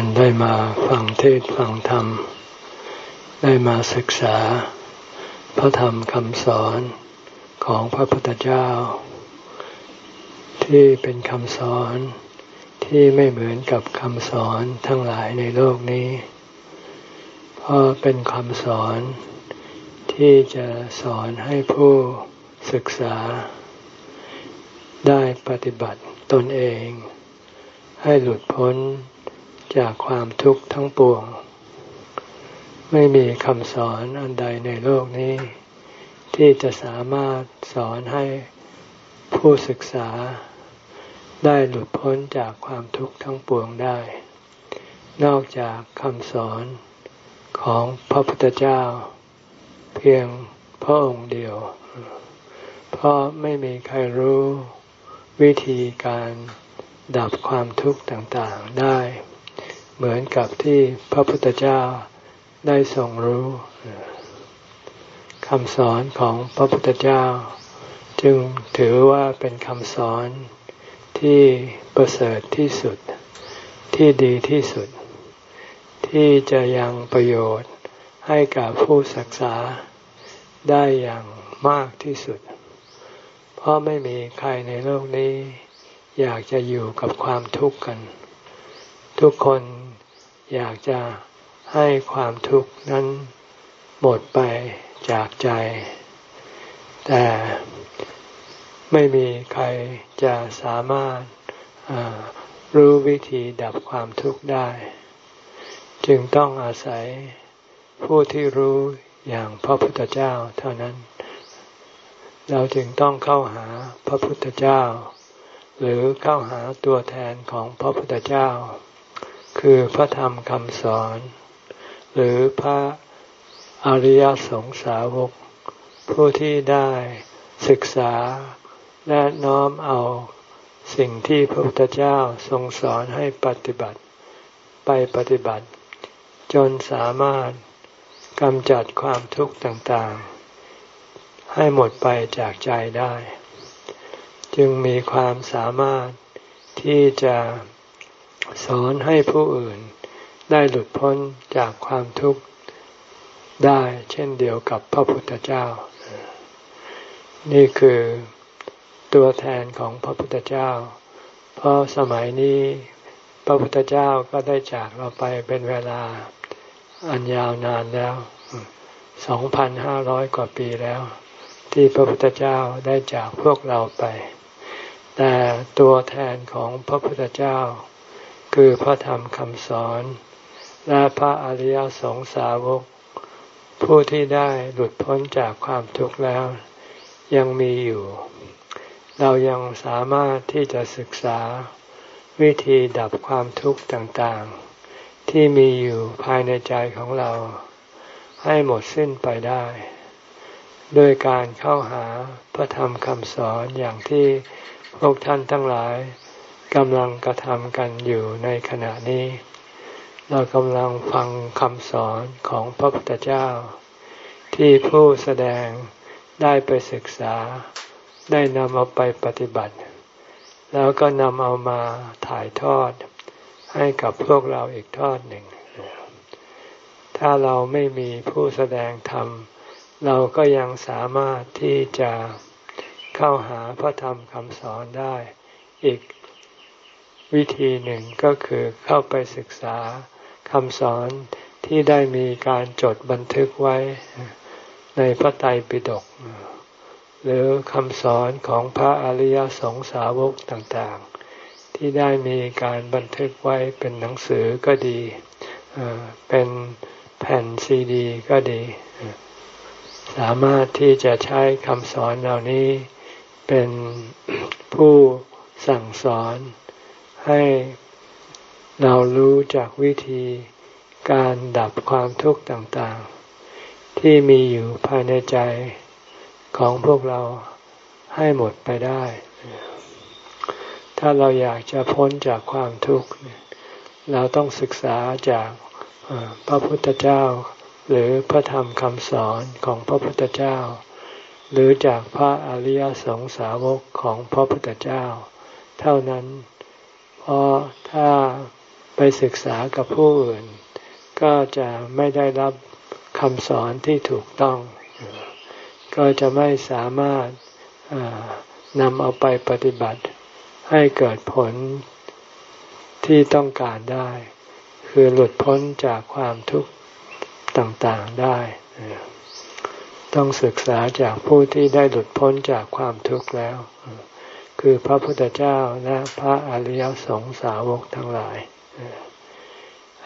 การได้มาฟังเทศฟังธรรม ได้มาศึกษา พระธรรมคำสอนของพระพุทธเจ้า ที่เป็นคำสอนที่ไม่เหมือนกับคำสอนทั้งหลายในโลกนี้ เพราะเป็นคำสอนที่จะสอนให้ผู้ศึกษา ได้ปฏิบัติตนเอง ให้หลุดพ้น จากความทุกข์ทั้งปวง ไม่มีคำสอนอันใดในโลกนี้ ที่จะสามารถสอนให้ผู้ศึกษาได้หลุดพ้นจากความทุกข์ทั้งปวงได้ นอกจากคำสอนของพระพุทธเจ้า เพียงพระองค์เดียว เพราะไม่มีใครรู้วิธีการดับความทุกข์ต่างๆได้ เหมือนกับที่พระพุทธเจ้าได้ทรงรู้คำสอนของพระพุทธเจ้า จึงถือว่าเป็นคำสอนที่ประเสริฐที่สุด ที่ดีที่สุด ที่จะยังประโยชน์ให้กับผู้ศึกษาได้อย่างมากที่สุด เพราะไม่มีใครในโลกนี้ อยากจะอยู่กับความทุกข์กัน ทุกคน อยากจะให้ความทุกข์นั้นหมดไปจากใจ แต่ไม่มีใครจะสามารถรู้วิธีดับความทุกข์ได้ จึงต้องอาศัยผู้ที่รู้อย่างพระพุทธเจ้าเท่านั้น เราจึงต้องเข้าหาพระพุทธเจ้า หรือเข้าหาตัวแทนของพระพุทธเจ้า คือพระธรรมคำสอน หรือพระอริยสงสาวก ผู้ที่ได้ศึกษาและน้อมเอาสิ่งที่พระพุทธเจ้าทรงสอนให้ปฏิบัติไปปฏิบัติ จนสามารถกำจัดความทุกข์ต่างๆ ให้หมดไปจากใจได้ จึงมีความสามารถที่จะ สอนให้ผู้อื่นได้หลุดพ้นจากความทุกข์ได้เช่นเดียวกับพระพุทธเจ้า นี่คือตัวแทนของพระพุทธเจ้า เพราะสมัยนี้พระพุทธเจ้าก็ได้จากเราไปเป็นเวลาอันยาวนานแล้วสองพันห้าร้อยกว่าปีแล้ว ที่พระพุทธเจ้าได้จากพวกเราไป แต่ตัวแทนของพระพุทธเจ้า คือพระธรรมคำสอน และพระอริยสงสาวก ผู้ที่ได้หลุดพ้นจากความทุกข์แล้ว ยังมีอยู่ เรายังสามารถที่จะศึกษา วิธีดับความทุกข์ต่างๆ ที่มีอยู่ภายในใจของเรา ให้หมดสิ้นไปได้โดยการเข้าหาพระธรรมคำสอนอย่างที่พวกท่านทั้งหลาย กำลังกระทำกันอยู่ในขณะนี้ เรากำลังฟังคำสอนของพระพุทธเจ้า ที่ผู้แสดงได้ไปศึกษา ได้นำเอาไปปฏิบัติ แล้วก็นำเอามาถ่ายทอด ให้กับพวกเราอีกทอดหนึ่ง ถ้าเราไม่มีผู้แสดงธรรม เราก็ยังสามารถที่จะเข้าหาพระธรรมคำสอนได้อีก วิธีหนึ่งก็คือเข้าไปศึกษาคำสอนที่ได้มีการจดบันทึกไว้ในพระไตรปิฎกหรือคำสอนของพระอริยสงสาวกต่างๆ ที่ได้มีการบันทึกไว้เป็นหนังสือก็ดี เป็นแผ่นซีดีก็ดี สามารถที่จะใช้คำสอนเหล่านี้เป็นผู้สั่งสอน ให้เรารู้จากวิธีการดับความทุกข์ต่างๆ ที่มีอยู่ภายในใจของพวกเราให้หมดไปได้ ถ้าเราอยากจะพ้นจากความทุกข์เราต้องศึกษาจากพระพุทธเจ้า หรือพระธรรมคำสอนของพระพุทธเจ้า หรือจากพระอริยสงสาวกของพระพุทธเจ้า เท่านั้น พราะถ้าไปศึกษากับผู้อื่น ก็จะไม่ได้รับคำสอนที่ถูกต้อง ก็จะไม่สามารถนำเอาไปปฏิบัติให้เกิดผลที่ต้องการได้ คือหลุดพ้นจากความทุกข์ต่างๆได้ ต้องศึกษาจากผู้ที่ได้หลุดพ้นจากความทุกข์แล้ว คือพระพุทธเจ้าและพระอริยสงสาวกทั้งหลาย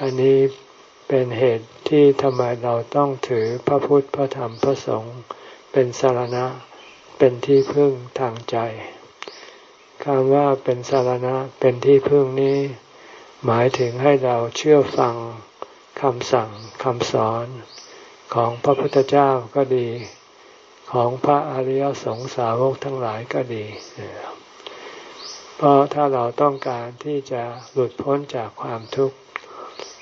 อันนี้เป็นเหตุที่ทำไมเราต้องถือพระพุทธพระธรรมพระสงฆ์เป็นสารณะเป็นที่พึ่งทางใจคำว่าเป็นสารณะเป็นที่พึ่งนี้ หมายถึงให้เราเชื่อฟังคำสั่งคำสอนของพระพุทธเจ้าก็ดี ของพระอริยสงสาวกทั้งหลายก็ดี เพราะถ้าเราต้องการที่จะหลุดพ้นจากความทุกข์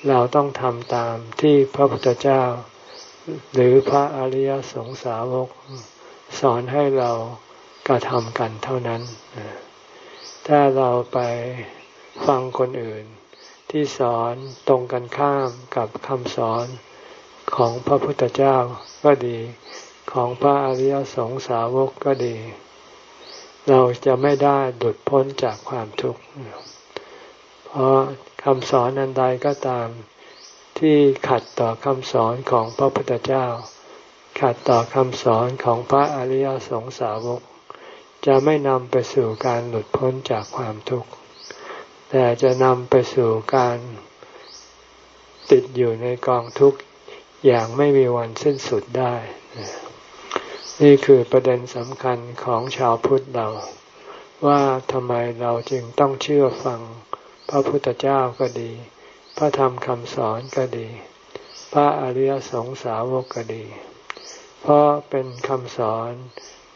เราต้องทำตามที่พระพุทธเจ้า หรือพระอริยสงสาวก สอนให้เรากระทำกันเท่านั้น ถ้าเราไปฟังคนอื่น ที่สอนตรงกันข้ามกับคำสอนของพระพุทธเจ้าก็ดี ของพระอริยสงสาวกก็ดี เราจะไม่ได้หลุดพ้นจากความทุกข์เพราะคำสอนอันใดก็ตามที่ขัดต่อคำสอนของพระพุทธเจ้า ขัดต่อคำสอนของพระอริยสงสาวก จะไม่นำไปสู่การหลุดพ้นจากความทุกข์ แต่จะนำไปสู่การติดอยู่ในกองทุกข์อย่างไม่มีวันสิ้นสุดได้ นี่คือประเด็นสำคัญของชาวพุทธเรา ว่าทำไมเราจึงต้องเชื่อฟัง พระพุทธเจ้าก็ดี พระธรรมคำสอนก็ดี พระอริยสงสาวกก็ดี เพราะเป็นคำสอน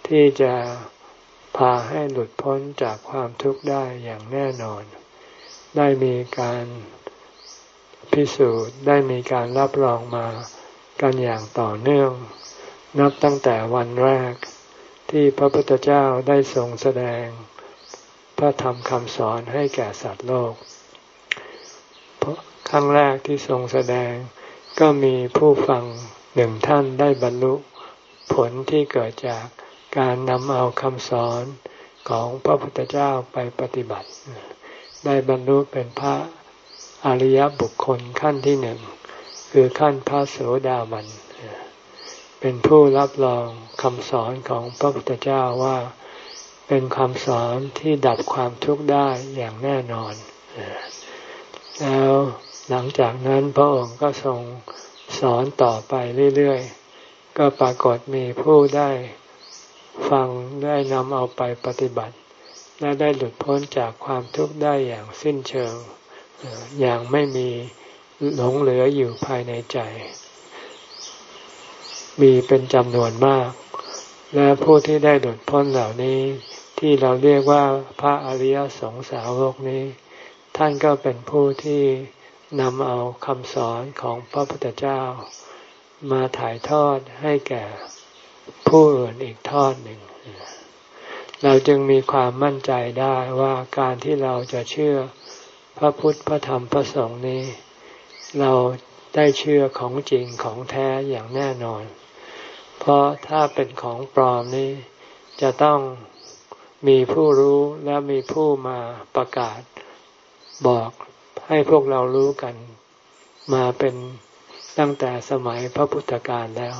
ที่จะพาให้หลุดพ้นจากความทุกข์ได้อย่างแน่นอน ได้มีการพิสูจน์ได้มีการรับรองมากันอย่างต่อเนื่อง นับตั้งแต่วันแรกที่พระพุทธเจ้าได้ทรงแสดง พระธรรมคำสอนให้แก่สัตว์โลกครั้งแรกที่ทรงแสดงก็มีผู้ฟังหนึ่งท่านได้บรรลุผลที่เกิดจากการนำเอาคำสอนของพระพุทธเจ้าไปปฏิบัติ ได้บรรลุเป็นพระอริยบุคคลขั้นที่หนึ่ง คือขั้นพระโสดาบัน เป็นผู้รับรองคำสอนของพระพุทธเจ้าว่า เป็นคำสอนที่ดับความทุกข์ได้อย่างแน่นอน แล้วหลังจากนั้นพระองค์ก็ทรงสอนต่อไปเรื่อยๆ ก็ปรากฏมีผู้ได้ฟังได้นำเอาไปปฏิบัติ และได้หลุดพ้นจากความทุกข์ได้อย่างสิ้นเชิง อย่างไม่มีหลงเหลืออยู่ภายในใจ มีเป็นจำนวนมาก และผู้ที่ได้หลุดพ้นเหล่านี้ ที่เราเรียกว่าพระอริยสงสาวกนี้ ท่านก็เป็นผู้ที่นำเอาคำสอนของพระพุทธเจ้า มาถ่ายทอดให้แก่ผู้อื่นอีกทอดหนึ่ง เราจึงมีความมั่นใจได้ว่าการที่เราจะเชื่อพระพุทธพระธรรมพระสงฆ์นี้ เราได้เชื่อของจริงของแท้อย่างแน่นอน เพราะถ้าเป็นของปลอมนี้ จะต้องมีผู้รู้และมีผู้มาประกาศบอกให้พวกเรารู้กัน มาเป็นตั้งแต่สมัยพระพุทธการแล้ว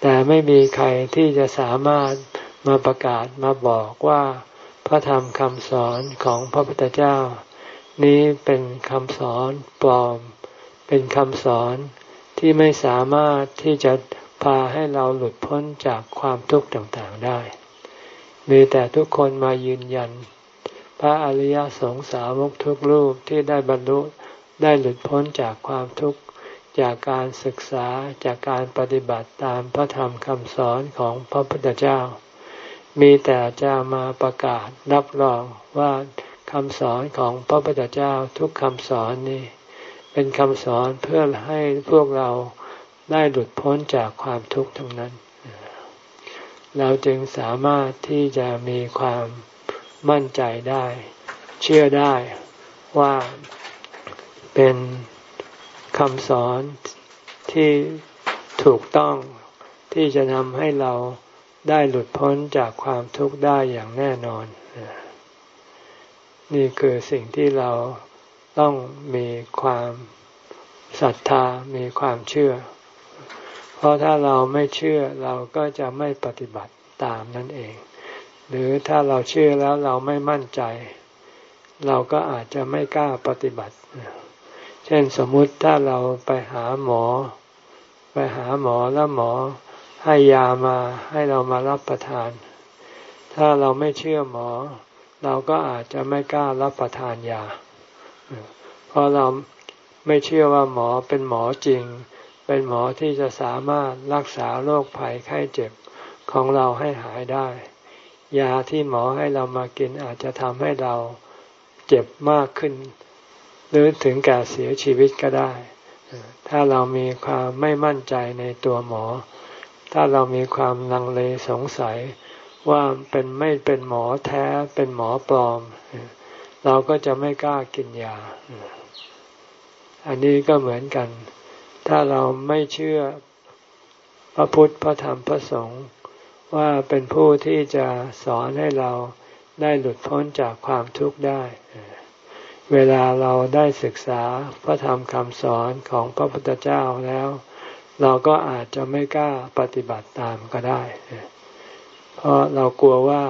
แต่ไม่มีใครที่จะสามารถมาประกาศมาบอกว่าพระธรรมคำสอนของพระพุทธเจ้า นี้เป็นคำสอนปลอม เป็นคำสอนที่ไม่สามารถที่จะ พาให้เราหลุดพ้นจากความทุกข์ต่างๆได้ มีแต่ทุกคนมายืนยัน พระอริยสงสาวกทุกรูปที่ได้บรรลุได้หลุดพ้นจากความทุกข์จากการศึกษาจากการปฏิบัติตามพระธรรมคำสอนของพระพุทธเจ้า มีแต่จะมาประกาศรับรองว่าคำสอนของพระพุทธเจ้าทุกคำสอนนี้ เป็นคำสอนเพื่อให้พวกเรา ได้หลุดพ้นจากความทุกข์ทั้งนั้น เราจึงสามารถที่จะมีความมั่นใจได้ เชื่อได้ว่าเป็นคำสอนที่ถูกต้องที่จะนำให้เราได้หลุดพ้นจากความทุกข์ได้อย่างแน่นอน นี่คือสิ่งที่เราต้องมีความศรัทธา มีความเชื่อ ราะถ้าเราไม่เชื่อเราก็จะไม่ปฏิบัติตามนั่นเอง หรือถ้าเราเชื่อแล้วเราไม่มั่นใจ เราก็อาจจะไม่กล้าปฏิบัติ เช่นสมมุติถ้าเราไปหาหมอ ไปหาหมอแล้วหมอให้ยามาให้เรามารับประทาน ถ้าเราไม่เชื่อหมอ เราก็อาจจะไม่กล้ารับประทานยา เพราะเราไม่เชื่อว่าหมอเป็นหมอจริง เป็นหมอที่จะสามารถรักษาโรคภัยไข้เจ็บของเราให้หายได้ ยาที่หมอให้เรามากินอาจจะทำให้เราเจ็บมากขึ้น หรือถึงแก่เสียชีวิตก็ได้ ถ้าเรามีความไม่มั่นใจในตัวหมอ ถ้าเรามีความลังเลสงสัยว่าเป็นไม่เป็นหมอแท้เป็นหมอปลอม เราก็จะไม่กล้ากินยา อันนี้ก็เหมือนกัน ถ้าเราไม่เชื่อพระพุทธพระธรรมพระสงฆ์ว่าเป็นผู้ที่จะสอนให้เราได้หลุดพ้นจากความทุกข์ได้ เวลาเราได้ศึกษาพระธรรมคำสอนของพระพุทธเจ้าแล้ว เราก็อาจจะไม่กล้าปฏิบัติตามก็ได้ เพราะเรากลัวว่า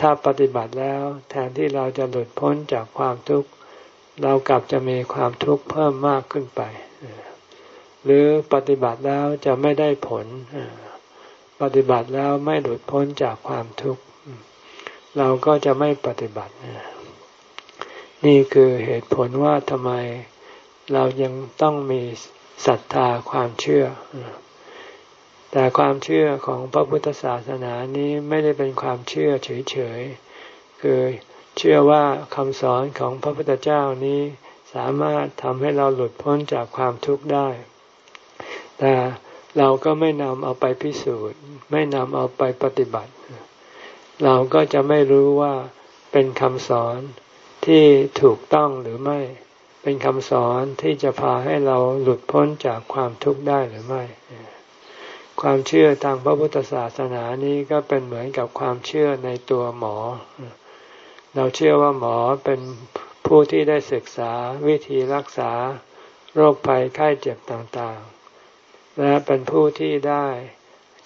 ถ้าปฏิบัติแล้วแทนที่เราจะหลุดพ้นจากความทุกข์ เรากลับจะมีความทุกข์เพิ่มมากขึ้นไป หรือปฏิบัติแล้วจะไม่ได้ผล ปฏิบัติแล้วไม่หลุดพ้นจากความทุกข์เราก็จะไม่ปฏิบัติ นี่คือเหตุผลว่าทำไมเรายังต้องมีศรัทธาความเชื่อ แต่ความเชื่อของพระพุทธศาสนานี้ไม่ได้เป็นความเชื่อเฉยๆ คือเชื่อว่าคำสอนของพระพุทธเจ้านี้สามารถทำให้เราหลุดพ้นจากความทุกข์ได้ แต่เราก็ไม่นำเอาไปพิสูจน์ ไม่นำเอาไปปฏิบัติ เราก็จะไม่รู้ว่าเป็นคำสอนที่ถูกต้องหรือไม่ เป็นคำสอนที่จะพาให้เราหลุดพ้นจากความทุกข์ได้หรือไม่ ความเชื่อทางพระพุทธศาสนานี้ก็เป็นเหมือนกับความเชื่อในตัวหมอ เราเชื่อว่าหมอเป็นผู้ที่ได้ศึกษาวิธีรักษาโรคภัยไข้เจ็บต่าง และเป็นผู้ที่ได้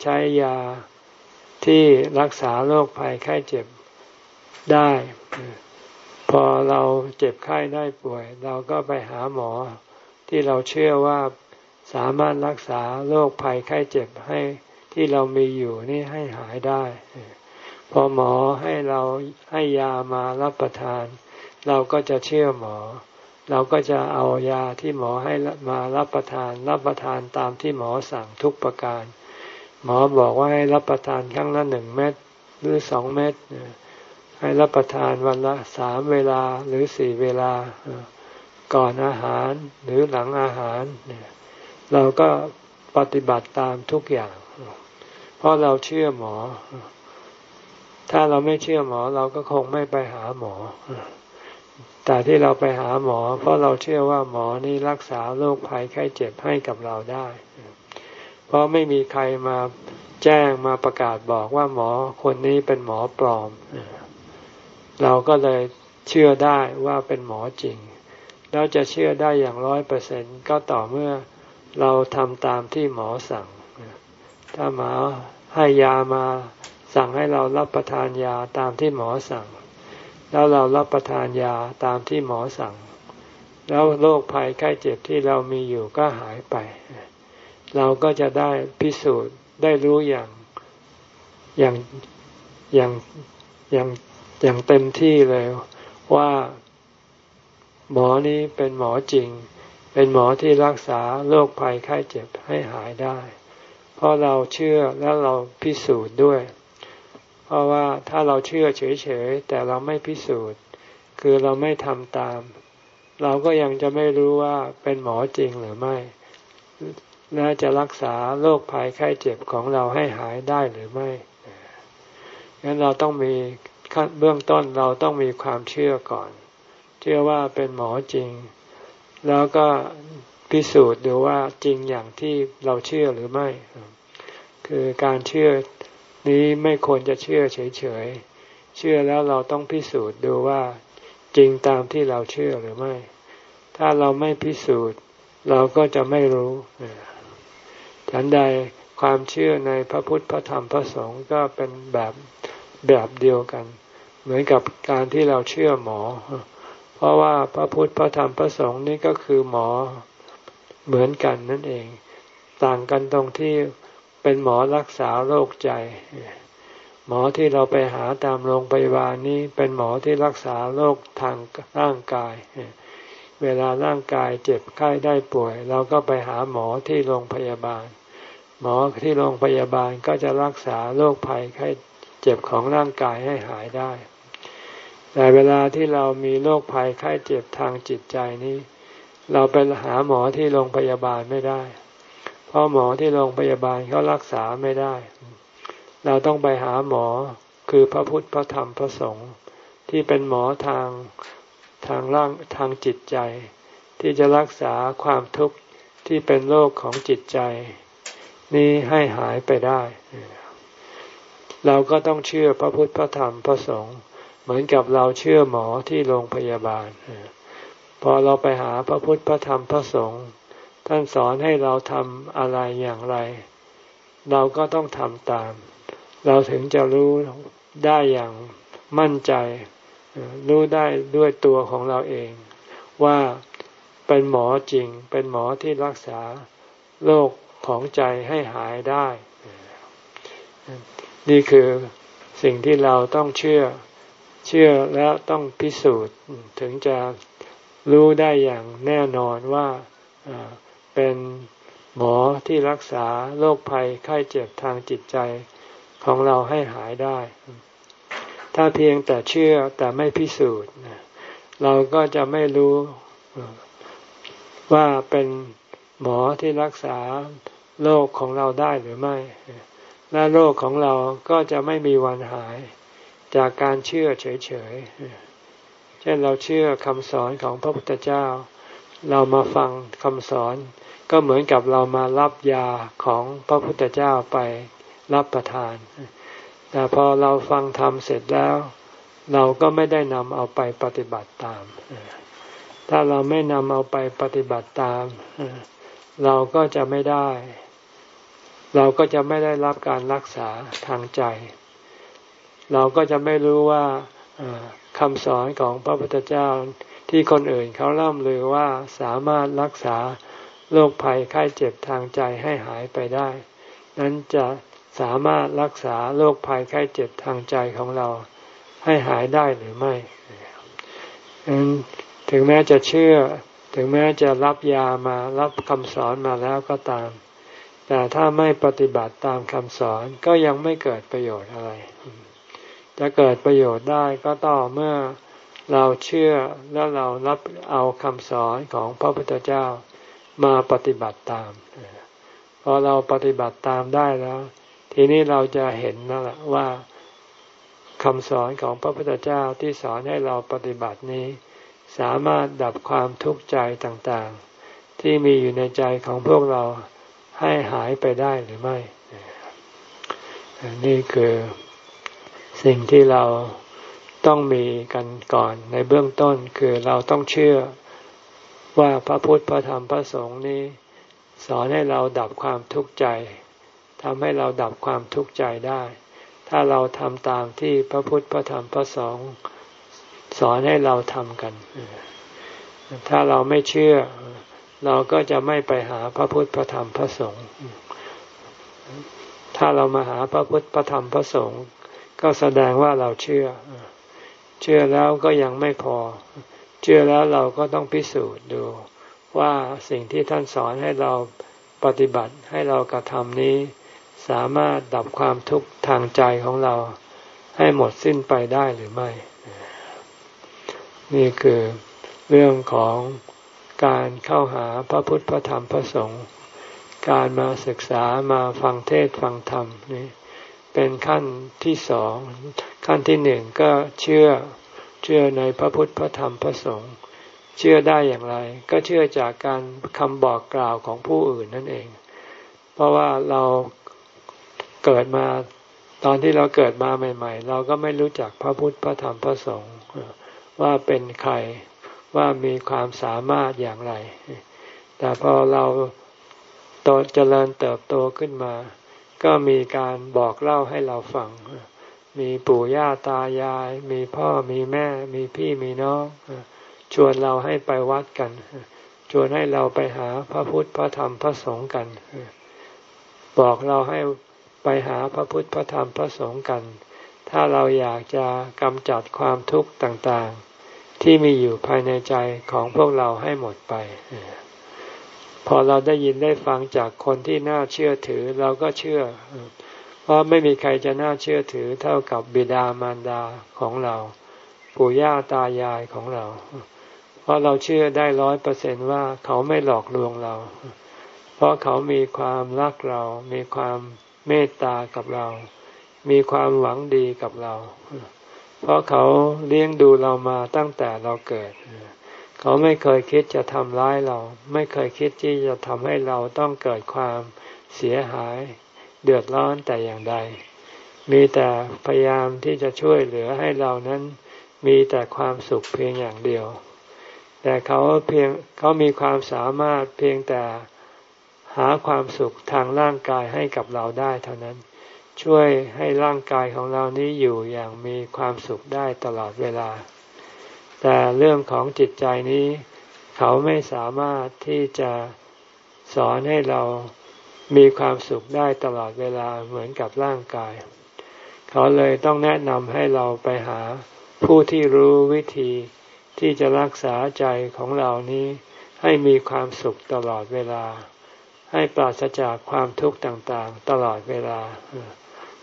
ใช้ยาที่รักษาโรคภัยไข้เจ็บได้ พอเราเจ็บไข้ได้ป่วย เราก็ไปหาหมอที่เราเชื่อว่าสามารถรักษาโรคภัยไข้เจ็บให้ที่เรามีอยู่นี่ให้หายได้ พอหมอให้เราให้ยามารับประทาน เราก็จะเชื่อหมอ เราก็จะเอายาที่หมอให้มารับประทาน รับประทานตามที่หมอสั่งทุกประการ หมอบอกว่าให้รับประทานครั้งละหนึ่งเม็ดหรือสองเม็ดให้รับประทานวันละสามเวลาหรือสี่เวลาก่อนอาหารหรือหลังอาหารเราก็ปฏิบัติตามทุกอย่าง เพราะเราเชื่อหมอ ถ้าเราไม่เชื่อหมอ เราก็คงไม่ไปหาหมอ แต่ที่เราไปหาหมอ เพราะเราเชื่อว่าหมอนี่รักษาโรคภัยไข้เจ็บให้กับเราได้ เพราะไม่มีใครมาแจ้งมาประกาศบอกว่าหมอคนนี้เป็นหมอปลอม เราก็เลยเชื่อได้ว่าเป็นหมอจริงเราจะเชื่อได้อย่างร้อยเปอร์เซ็นก็ต่อเมื่อเราทำตามที่หมอสั่ง ถ้าหมอให้ยามาสั่งให้เรารับประทานยาตามที่หมอสั่ง แล้วเรารับประทานยาตามที่หมอสั่ง แล้วโรคภัยไข้เจ็บที่เรามีอยู่ก็หายไป เราก็จะได้พิสูจน์ได้รู้อย่างอย่างอย่างอย่างอย่างเต็มที่เลยว่าหมอนี้เป็นหมอจริง เป็นหมอที่รักษาโรคภัยไข้เจ็บให้หายได้ เพราะเราเชื่อแล้วเราพิสูจน์ด้วย เพราะว่าถ้าเราเชื่อเฉยๆ แต่เราไม่พิสูจน์ คือเราไม่ทำตาม เราก็ยังจะไม่รู้ว่าเป็นหมอจริงหรือไม่ และจะรักษาโรคภัยไข้เจ็บของเราให้หายได้หรือไม่งั้นเราต้องมีเบื้องต้นเราต้องมีความเชื่อก่อน เชื่อว่าเป็นหมอจริง แล้วก็พิสูจน์ดูว่าจริงอย่างที่เราเชื่อหรือไม่ คือการเชื่อ นี้ไม่ควรจะเชื่อเฉยๆ เชื่อแล้วเราต้องพิสูจน์ดูว่าจริงตามที่เราเชื่อหรือไม่ ถ้าเราไม่พิสูจน์ เราก็จะไม่รู้ฉันใดความเชื่อในพระพุทธพระธรรมพระสงฆ์ก็เป็นแบบแบบเดียวกัน เหมือนกับการที่เราเชื่อหมอ เพราะว่าพระพุทธพระธรรมพระสงฆ์นี่ก็คือหมอเหมือนกันนั่นเอง ต่างกันตรงที่ เป็นหมอรักษาโรคใจ หมอที่เราไปหาตามโรงพยาบาลนี้เป็นหมอที่รักษาโรคทางร่างกาย เวลาร่างกายเจ็บไข้ได้ป่วย เราก็ไปหาหมอที่โรงพยาบาล หมอที่โรงพยาบาลก็จะรักษาโรคภัยไข้เจ็บของร่างกายให้หายได้ แต่เวลาที่เรามีโรคภัยไข้เจ็บทางจิตใจนี้ เราไปหาหมอที่โรงพยาบาลไม่ได้ ราะหมอที่โรงพยาบาลเขารักษาไม่ได้ เราต้องไปหาหมอคือพระพุทธพระธรรมพระสงฆ์ที่เป็นหมอทางทางร่างทางจิตใจ ที่จะรักษาความทุกข์ที่เป็นโรคของจิตใจ นี้ให้หายไปได้ เราก็ต้องเชื่อพระพุทธพระธรรมพระสงฆ์เหมือนกับเราเชื่อหมอที่โรงพยาบาลพอเราไปหาพระพุทธพระธรรมพระสงฆ์ ท่านสอนให้เราทำอะไรอย่างไร เราก็ต้องทำตาม เราถึงจะรู้ได้อย่างมั่นใจ รู้ได้ด้วยตัวของเราเอง ว่าเป็นหมอจริง เป็นหมอที่รักษาโรคของใจให้หายได้ นี่คือสิ่งที่เราต้องเชื่อ เชื่อแล้วต้องพิสูจน์ถึงจะรู้ได้อย่างแน่นอนว่า เป็นหมอที่รักษาโรคภัยไข้เจ็บทางจิตใจของเราให้หายได้ ถ้าเพียงแต่เชื่อแต่ไม่พิสูจน์เราก็จะไม่รู้ว่าเป็นหมอที่รักษาโรคของเราได้หรือไม่ และโรคของเราก็จะไม่มีวันหายจากการเชื่อเฉยๆ เช่นเราเชื่อคำสอนของพระพุทธเจ้า เรามาฟังคำสอน ก็เหมือนกับเรามารับยาของพระพุทธเจ้าไปรับประทาน แต่พอเราฟังธรรมเสร็จแล้ว เราก็ไม่ได้นำเอาไปปฏิบัติตาม ถ้าเราไม่นำเอาไปปฏิบัติตาม เราก็จะไม่ได้ เราก็จะไม่ได้รับการรักษาทางใจ เราก็จะไม่รู้ว่าคำสอนของพระพุทธเจ้าที่คนอื่นเขาล่ำลือว่าสามารถรักษา โรคภัยไข้เจ็บทางใจให้หายไปได้ นั้นจะสามารถรักษาโรคภัยไข้เจ็บทางใจของเราให้หายได้หรือไม่ ถึงแม้จะเชื่อ ถึงแม้จะรับยามารับคำสอนมาแล้วก็ตาม แต่ถ้าไม่ปฏิบัติตามคำสอนก็ยังไม่เกิดประโยชน์อะไร จะเกิดประโยชน์ได้ก็ต่อเมื่อเราเชื่อแล้วเรารับเอาคำสอนของพระพุทธเจ้า มาปฏิบัติตาม พอเราปฏิบัติตามได้แล้ว ทีนี้เราจะเห็นนั่นแหละว่าคำสอนของพระพุทธเจ้าที่สอนให้เราปฏิบัตินี้ สามารถดับความทุกข์ใจต่างๆ ที่มีอยู่ในใจของพวกเราให้หายไปได้หรือไม่ นี่คือสิ่งที่เราต้องมีกันก่อนในเบื้องต้นคือเราต้องเชื่อ ว่าพระพุทธพระธรรมพระสงฆ์นี้ สอนให้เราดับความทุกข์ใจทำให้เราดับความทุกข์ใจได้ ถ้าเราทำตามที่พระพุทธพระธรรมพระสงฆ์สอนให้เราทำกัน ถ้าเราไม่เชื่อ เราก็จะไม่ไปหาพระพุทธพระธรรมพระสงฆ์ถ้าเรามาหาพระพุทธพระธรรมพระสงฆ์ก็แสดงว่าเราเชื่อ เชื่อแล้วก็ยังไม่พอ ชื่อแล้วเราก็ต้องพิสูจน์ดูว่าสิ่งที่ท่านสอนให้เราปฏิบัติให้เรากระทำนี้ สามารถดับความทุกข์ทางใจของเราให้หมดสิ้นไปได้หรือไม่ นี่คือเรื่องของการเข้าหาพระพุทธพระธรรมพระสงฆ์การมาศึกษามาฟังเทศฟังธรรมนี่เป็นขั้นที่สอง ขั้นที่หนึ่งก็เชื่อ เชื่อในพระพุทธพระธรรมพระสงฆ์เชื่อได้อย่างไร ก็เชื่อจากการคำบอกกล่าวของผู้อื่นนั่นเอง เพราะว่าเราเกิดมาตอนที่เราเกิดมาใหม่ ๆ เราก็ไม่รู้จักพระพุทธพระธรรมพระสงฆ์ว่าเป็นใครว่ามีความสามารถอย่างไร แต่พอเราโตเจริญเติบโตขึ้นมา ก็มีการบอกเล่าให้เราฟัง มีปู่ย่าตายาย มีพ่อมีแม่ มีพี่มีน้องชวนเราให้ไปวัดกัน ชวนให้เราไปหาพระพุทธพระธรรมพระสงฆ์กัน บอกเราให้ไปหาพระพุทธพระธรรมพระสงฆ์กัน ถ้าเราอยากจะกำจัดความทุกข์ต่างๆ ที่มีอยู่ภายในใจของพวกเราให้หมดไป พอเราได้ยินได้ฟังจากคนที่น่าเชื่อถือเราก็เชื่อ เพราะไม่มีใครจะน่าเชื่อถือเท่ากับบิดามารดาของเรา ปู่ย่าตายายของเรา เพราะเราเชื่อได้ร้อยเปอร์เซนว่าเขาไม่หลอกลวงเรา เพราะเขามีความรักเรา มีความเมตตากับเรา มีความหวังดีกับเรา เพราะเขาเลี้ยงดูเรามาตั้งแต่เราเกิด เขาไม่เคยคิดจะทำร้ายเรา ไม่เคยคิดที่จะทำให้เราต้องเกิดความเสียหาย เดือดร้อนแต่อย่างใด มีแต่พยายามที่จะช่วยเหลือให้เรานั้นมีแต่ความสุขเพียงอย่างเดียว แต่เขาเพียงเขามีความสามารถเพียงแต่หาความสุขทางร่างกายให้กับเราได้เท่านั้น ช่วยให้ร่างกายของเรานี้อยู่อย่างมีความสุขได้ตลอดเวลา แต่เรื่องของจิตใจนี้ เขาไม่สามารถที่จะสอนให้เรา มีความสุขได้ตลอดเวลาเหมือนกับร่างกาย เขาเลยต้องแนะนำให้เราไปหาผู้ที่รู้วิธีที่จะรักษาใจของเรานี้ให้มีความสุขตลอดเวลา ให้ปราศจากความทุกข์ต่างๆ ตลอดเวลา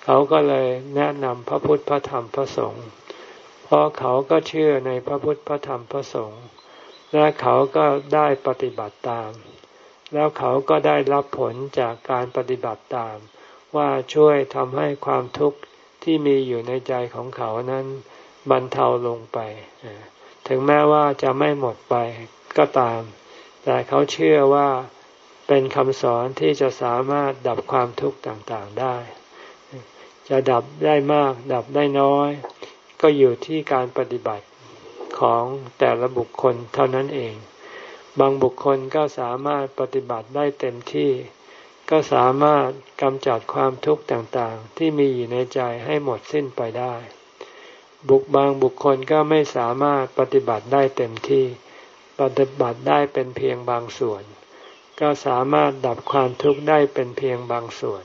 เขาก็เลยแนะนำพระพุทธพระธรรมพระสงฆ์เพราะเขาก็เชื่อในพระพุทธพระธรรมพระสงฆ์และเขาก็ได้ปฏิบัติตาม แล้วเขาก็ได้รับผลจากการปฏิบัติตาม ว่าช่วยทำให้ความทุกข์ที่มีอยู่ในใจของเขานั้นบรรเทาลงไป ถึงแม้ว่าจะไม่หมดไปก็ตาม แต่เขาเชื่อว่าเป็นคำสอนที่จะสามารถดับความทุกข์ต่างๆได้ จะดับได้มาก ดับได้น้อย ก็อยู่ที่การปฏิบัติของแต่ละบุคคลเท่านั้นเอง บางบุคคลก็สามารถปฏิบัติได้เต็มที่ ก็สามารถกำจัดความทุกข์ต่างๆ ที่มีอยู่ในใจให้หมดสิ้นไปได้ บุคบางบุคคลก็ไม่สามารถปฏิบัติได้เต็มที่ ปฏิบัติได้เป็นเพียงบางส่วน ก็สามารถดับความทุกข์ได้เป็นเพียงบางส่วน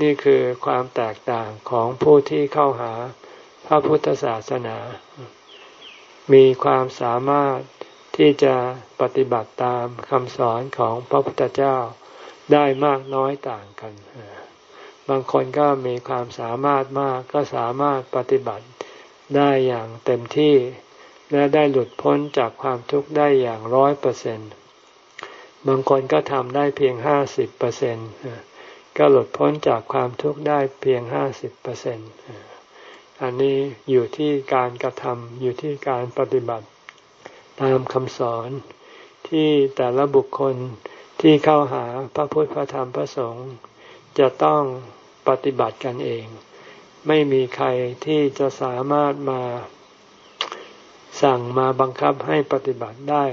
นี่คือความแตกต่างของผู้ที่เข้าหาพระพุทธศาสนา มีความสามารถ ที่จะปฏิบัติตามคำสอนของพระพุทธเจ้าได้มากน้อยต่างกัน บางคนก็มีความสามารถมากก็สามารถปฏิบัติได้อย่างเต็มที่ และได้หลุดพ้นจากความทุกข์ได้อย่างร้อยเปอร์เซ็นต์บางคนก็ทำได้เพียงห้าสิบเปอร์เซ็นก็หลุดพ้นจากความทุกข์ได้เพียงห้าสิบเปอร์เซ็นอันนี้อยู่ที่การกระทำอยู่ที่การปฏิบัติ ตามคำสอนที่แต่ละบุคคลที่เข้าหาพระพุทธพระธรรมพระสงฆ์จะต้องปฏิบัติกันเอง ไม่มีใครที่จะสามารถมาสั่งมาบังคับให้ปฏิบัติได้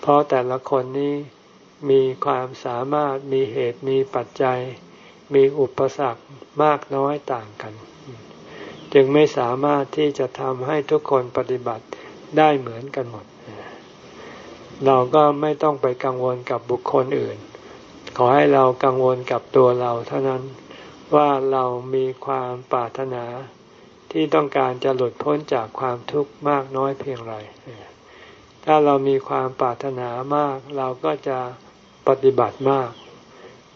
เพราะแต่ละคนนี้มีความสามารถมีเหตุมีปัจจัย มีอุปสรรคมากน้อยต่างกัน จึงไม่สามารถที่จะทำให้ทุกคนปฏิบัติ ได้เหมือนกันหมด เราก็ไม่ต้องไปกังวลกับบุคคลอื่น ขอให้เรากังวลกับตัวเราเท่านั้นว่าเรามีความปรารถนาที่ต้องการจะหลุดพ้นจากความทุกข์มากน้อยเพียงไร ถ้าเรามีความปรารถนามาก เราก็จะปฏิบัติมาก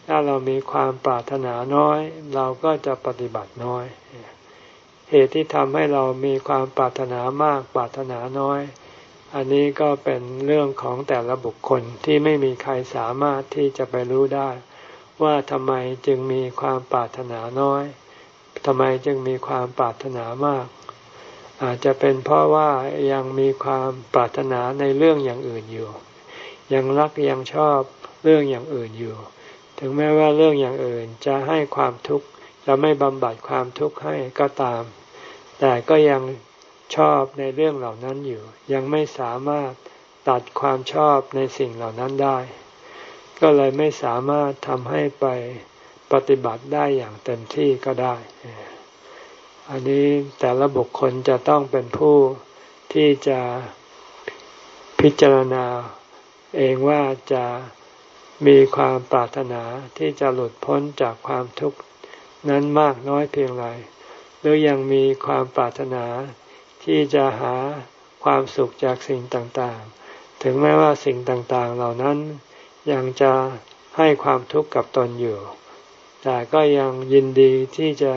ถ้าเรามีความปรารถนาน้อย เราก็จะปฏิบัติน้อย เหตุที่ทำให้เรามีความปรารถนามากปรารถนาน้อย อันนี้ก็เป็นเรื่องของแต่ละบุคคลที่ไม่มีใครสามารถที่จะไปรู้ได้ ว่าทำไมจึงมีความปรารถนาน้อยทำไมจึงมีความปรารถนามาก อาจจะเป็นเพราะว่ายังมีความปรารถนาในเรื่องอย่างอื่นอยู่ ยังรักยังชอบเรื่องอย่างอื่นอยู่ ถึงแม้ว่าเรื่องอย่างอื่นจะให้ความทุกข์จะไม่บำบัดความทุกข์ให้ก็ตาม แต่ก็ยังชอบในเรื่องเหล่านั้นอยู่ ยังไม่สามารถตัดความชอบในสิ่งเหล่านั้นได้ ก็เลยไม่สามารถทำให้ไปปฏิบัติได้อย่างเต็มที่ก็ได้ อันนี้แต่ละบุคคลจะต้องเป็นผู้ที่จะพิจารณาเองว่าจะมีความปรารถนาที่จะหลุดพ้นจากความทุกข์นั้นมากน้อยเพียงไร หรือยังมีความปรารถนาที่จะหาความสุขจากสิ่งต่างๆ ถึงแม้ว่าสิ่งต่างๆเหล่านั้นยังจะให้ความทุกข์กับตนอยู่ แต่ก็ยังยินดีที่จะ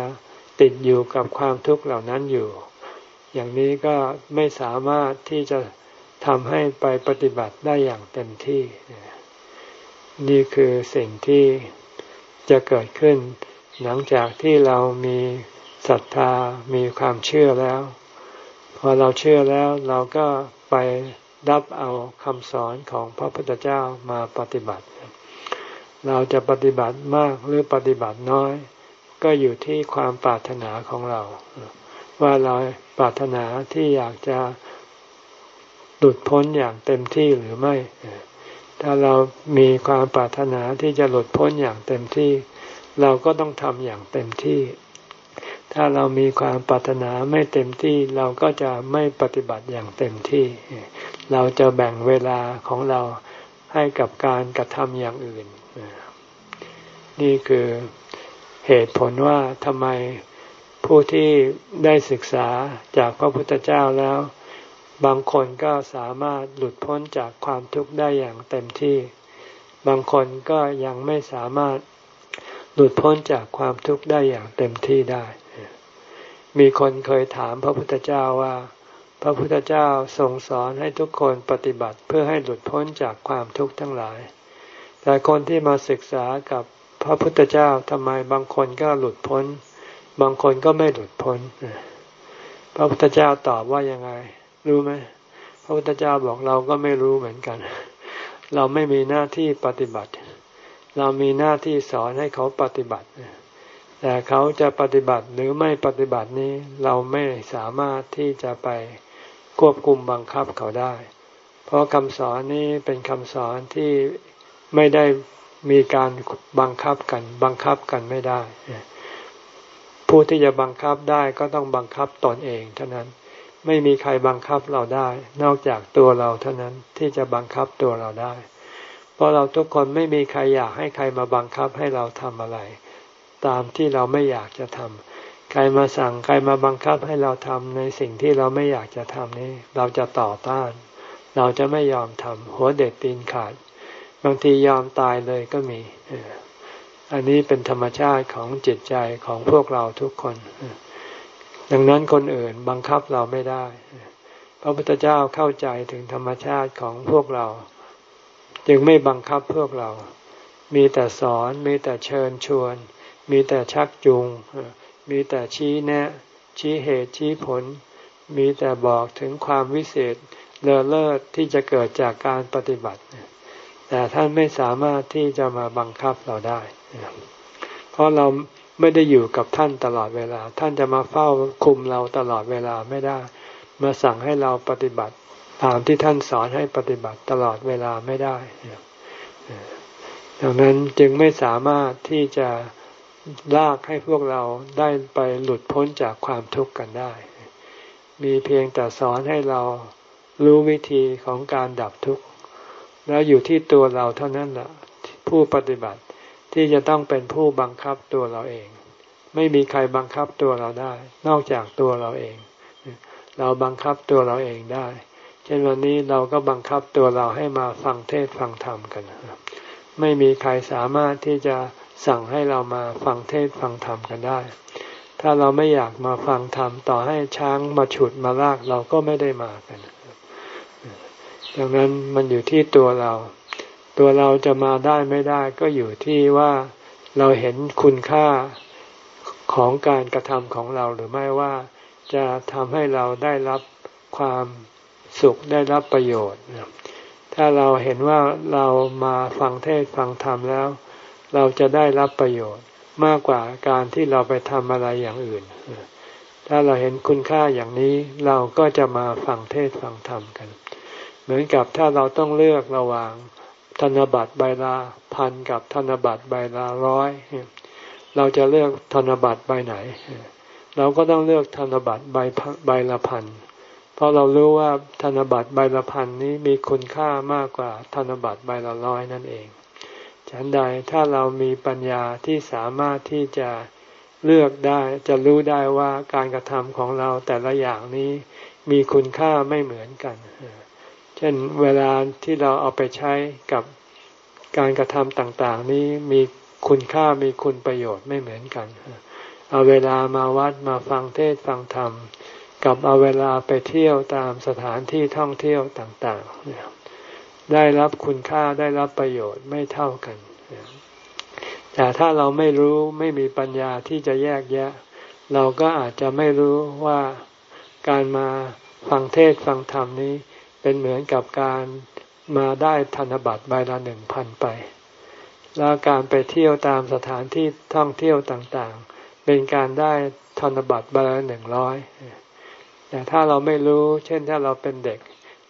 ติดอยู่กับความทุกข์เหล่านั้นอยู่ อย่างนี้ก็ไม่สามารถที่จะทำให้ไปปฏิบัติได้อย่างเต็มที่ นี่คือสิ่งที่จะเกิดขึ้น หลังจากที่เรามี ศรัทธามีความเชื่อแล้ว พอเราเชื่อแล้วเราก็ไปรับเอาคำสอนของพระพุทธเจ้ามาปฏิบัติ เราจะปฏิบัติมากหรือปฏิบัติน้อย ก็อยู่ที่ความปรารถนาของเรา ว่าเราปรารถนาที่อยากจะหลุดพ้นอย่างเต็มที่หรือไม่ ถ้าเรามีความปรารถนาที่จะหลุดพ้นอย่างเต็มที่ เราก็ต้องทำอย่างเต็มที่ ถ้าเรามีความปรารถนาไม่เต็มที่เราก็จะไม่ปฏิบัติอย่างเต็มที่ เราจะแบ่งเวลาของเราให้กับการกระทำอย่างอื่น นี่คือเหตุผลว่าทำไมผู้ที่ได้ศึกษาจากพระพุทธเจ้าแล้ว บางคนก็สามารถหลุดพ้นจากความทุกข์ได้อย่างเต็มที่ บางคนก็ยังไม่สามารถหลุดพ้นจากความทุกข์ได้อย่างเต็มที่ได้ มีคนเคยถามพระพุทธเจ้าว่า พระพุทธเจ้าทรงสอนให้ทุกคนปฏิบัติเพื่อให้หลุดพ้นจากความทุกข์ทั้งหลาย แต่คนที่มาศึกษากับพระพุทธเจ้าทำไมบางคนก็หลุดพ้น บางคนก็ไม่หลุดพ้น พระพุทธเจ้าตอบว่ายังไง รู้ไหมพระพุทธเจ้าบอกเราก็ไม่รู้เหมือนกัน เราไม่มีหน้าที่ปฏิบัติ เรามีหน้าที่สอนให้เขาปฏิบัติ แต่เขาจะปฏิบัติหรือไม่ปฏิบัตินี้เราไม่สามารถที่จะไปควบคุมบังคับเขาได้ เพราะคำสอนนี้เป็นคำสอนที่ไม่ได้มีการบังคับกัน บังคับกันไม่ได้ ผู้ที่จะบังคับได้ก็ต้องบังคับตนเองเท่านั้น ไม่มีใครบังคับเราได้ นอกจากตัวเราเท่านั้นที่จะบังคับตัวเราได้ เพราะเราทุกคนไม่มีใครอยากให้ใครมาบังคับให้เราทำอะไร ตามที่เราไม่อยากจะทำใครมาสั่งใครมาบังคับให้เราทำในสิ่งที่เราไม่อยากจะทำนี้ เราจะต่อต้าน เราจะไม่ยอมทำหัวเด็ดตีนขาด บางทียอมตายเลยก็มีอันนี้เป็นธรรมชาติของจิตใจของพวกเราทุกคน ดังนั้นคนอื่นบังคับเราไม่ได้ พระพุทธเจ้าเข้าใจถึงธรรมชาติของพวกเรา จึงไม่บังคับพวกเรา มีแต่สอนมีแต่เชิญชวน มีแต่ชักจูง มีแต่ชี้แนะ ชี้เหตุชี้ผล มีแต่บอกถึงความวิเศษเลอเลิศที่จะเกิดจากการปฏิบัติ แต่ท่านไม่สามารถที่จะมาบังคับเราได้ เพราะเราไม่ได้อยู่กับท่านตลอดเวลา ท่านจะมาเฝ้าคุมเราตลอดเวลาไม่ได้ มาสั่งให้เราปฏิบัติ ตามที่ท่านสอนให้ปฏิบัติตลอดเวลาไม่ได้ดังนั้นจึงไม่สามารถที่จะ ลากให้พวกเราได้ไปหลุดพ้นจากความทุกข์กันได้ มีเพียงแต่สอนให้เรารู้วิธีของการดับทุกข์ แล้วอยู่ที่ตัวเราเท่านั้นแหละผู้ปฏิบัติที่จะต้องเป็นผู้บังคับตัวเราเอง ไม่มีใครบังคับตัวเราได้ นอกจากตัวเราเอง เราบังคับตัวเราเองได้ เช่นวันนี้เราก็บังคับตัวเราให้มาฟังเทศฟังธรรมกัน ไม่มีใครสามารถที่จะ สั่งให้เรามาฟังเทศฟังธรรมกันได้ ถ้าเราไม่อยากมาฟังธรรมต่อให้ช้างมาฉุดมาลากเราก็ไม่ได้มากัน ดังนั้นมันอยู่ที่ตัวเรา ตัวเราจะมาได้ไม่ได้ก็อยู่ที่ว่าเราเห็นคุณค่าของการกระทำของเราหรือไม่ว่าจะทำให้เราได้รับความสุขได้รับประโยชน์ ถ้าเราเห็นว่าเรามาฟังเทศฟังธรรมแล้ว เราจะได้รับประโยชน์มากกว่าการที่เราไปทำอะไรอย่างอื่น ถ้าเราเห็นคุณค่าอย่างนี้เราก็จะมาฟังเทศฟังธรรมกัน เหมือนกับถ้าเราต้องเลือกระหว่างธนบัตรใบละพันกับธนบัตรใบละร้อยเราจะเลือกธนบัตรใบไหน เราก็ต้องเลือกธนบัตรใบใบละพัน เพราะเรารู้ว่าธนบัตรใบละพันนี้มีคุณค่ามากกว่าธนบัตรใบละร้อยนั่นเอง ฉันใดถ้าเรามีปัญญาที่สามารถที่จะเลือกได้จะรู้ได้ว่าการกระทำของเราแต่ละอย่างนี้มีคุณค่าไม่เหมือนกัน เช่นเวลาที่เราเอาไปใช้กับการกระทำต่างๆ นี้มีคุณค่ามีคุณประโยชน์ไม่เหมือนกัน เอาเวลามาวัดมาฟังเทศฟังธรรม กับเอาเวลาไปเที่ยวตามสถานที่ท่องเที่ยวต่างๆ ได้รับคุณค่าได้รับประโยชน์ไม่เท่ากันแต่ถ้าเราไม่รู้ไม่มีปัญญาที่จะแยกแยะ เราก็อาจจะไม่รู้ว่าการมาฟังเทศฟังธรรมนี้ เป็นเหมือนกับการมาได้ธนบัตรใบละหนึ่งพันไป แล้วการไปเที่ยวตามสถานที่ท่องเที่ยวต่างๆ เป็นการได้ธนบัตรใบละหนึ่งร้อยแต่ถ้าเราไม่รู้ เช่นถ้าเราเป็นเด็ก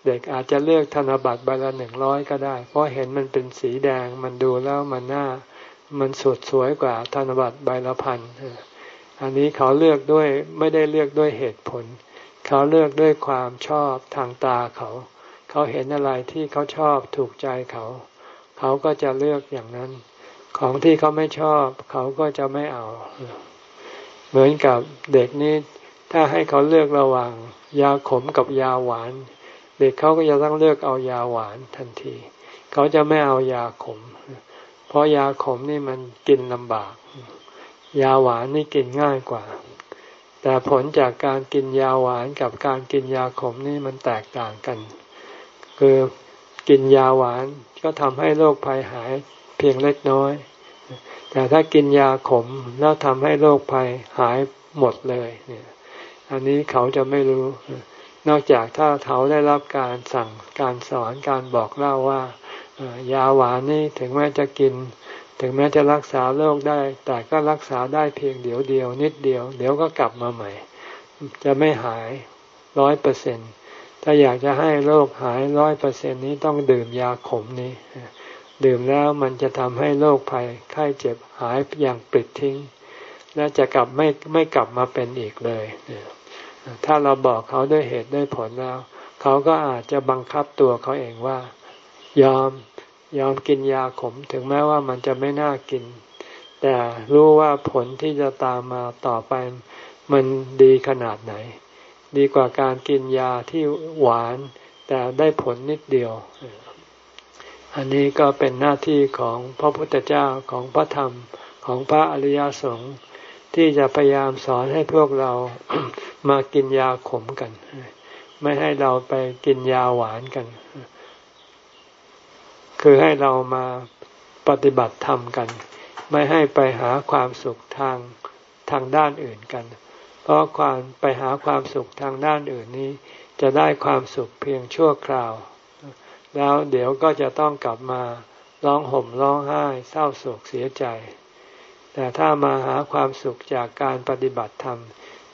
เด็กอาจจะเลือกธนบัตรใบละหนึ่งร้อยก็ได้ เพราะเห็นมันเป็นสีแดงมันดูแล้วมันน่า มันสดสวยกว่าธนบัตรใบละพันอันนี้เขาเลือกด้วยไม่ได้เลือกด้วยเหตุผล เขาเลือกด้วยความชอบทางตาเขา เขาเห็นอะไรที่เขาชอบถูกใจเขา เขาก็จะเลือกอย่างนั้น ของที่เขาไม่ชอบ เขาก็จะไม่เอา เหมือนกับเด็กนี่ถ้าให้เขาเลือกระหว่าง ยาขมกับยาหวาน เด็กเขาก็จะต้องเลือกเอายาหวานทันที เขาจะไม่เอายาขม เพราะยาขมนี่มันกินลำบาก ยาหวานนี่กินง่ายกว่า แต่ผลจากการกินยาหวานกับการกินยาขมนี่มันแตกต่างกัน คือกินยาหวานก็ทำให้โรคภัยหายเพียงเล็กน้อย แต่ถ้ากินยาขมแล้วทำให้โรคภัยหายหมดเลยเนี่ย อันนี้เขาจะไม่รู้ นอกจากถ้าเขาได้รับการสั่งการสอนการบอกเล่าว่ายาหวานนี่ถึงแม้จะกิน ถึงแม้จะรักษาโรคได้ แต่ก็รักษาได้เพียงเดียวเดียว นิดเดียว เดี๋ยวก็กลับมาใหม่ จะไม่หายร้อยเปอร์เซ็นถ้าอยากจะให้โรคหายร้อยเปอร์เซ็นนี้ต้องดื่มยาขมนี้ดื่มแล้วมันจะทำให้โรคภัยไข้เจ็บหายอย่างปลิดทิ้ง และจะกลับไม่ไม่กลับมาเป็นอีกเลย ถ้าเราบอกเขาด้วยเหตุด้วยผลแล้ว เขาก็อาจจะบังคับตัวเขาเองว่า ยอมยอมกินยาขมถึงแม้ว่ามันจะไม่น่ากิน แต่รู้ว่าผลที่จะตามมาต่อไปมันดีขนาดไหน ดีกว่าการกินยาที่หวาน แต่ได้ผลนิดเดียว อันนี้ก็เป็นหน้าที่ของพระพุทธเจ้าของพระธรรมของพระอริยสงฆ์ ที่จะพยายามสอนให้พวกเรามากินยาขมกัน ไม่ให้เราไปกินยาหวานกัน คือให้เรามาปฏิบัติธรรมกัน ไม่ให้ไปหาความสุขทางทางด้านอื่นกัน เพราะความไปหาความสุขทางด้านอื่นนี้ จะได้ความสุขเพียงชั่วคราว แล้วเดี๋ยวก็จะต้องกลับมาร้องห่มร้องไห้เศร้าโศกเสียใจ แต่ถ้ามาหาความสุขจากการปฏิบัติธรรม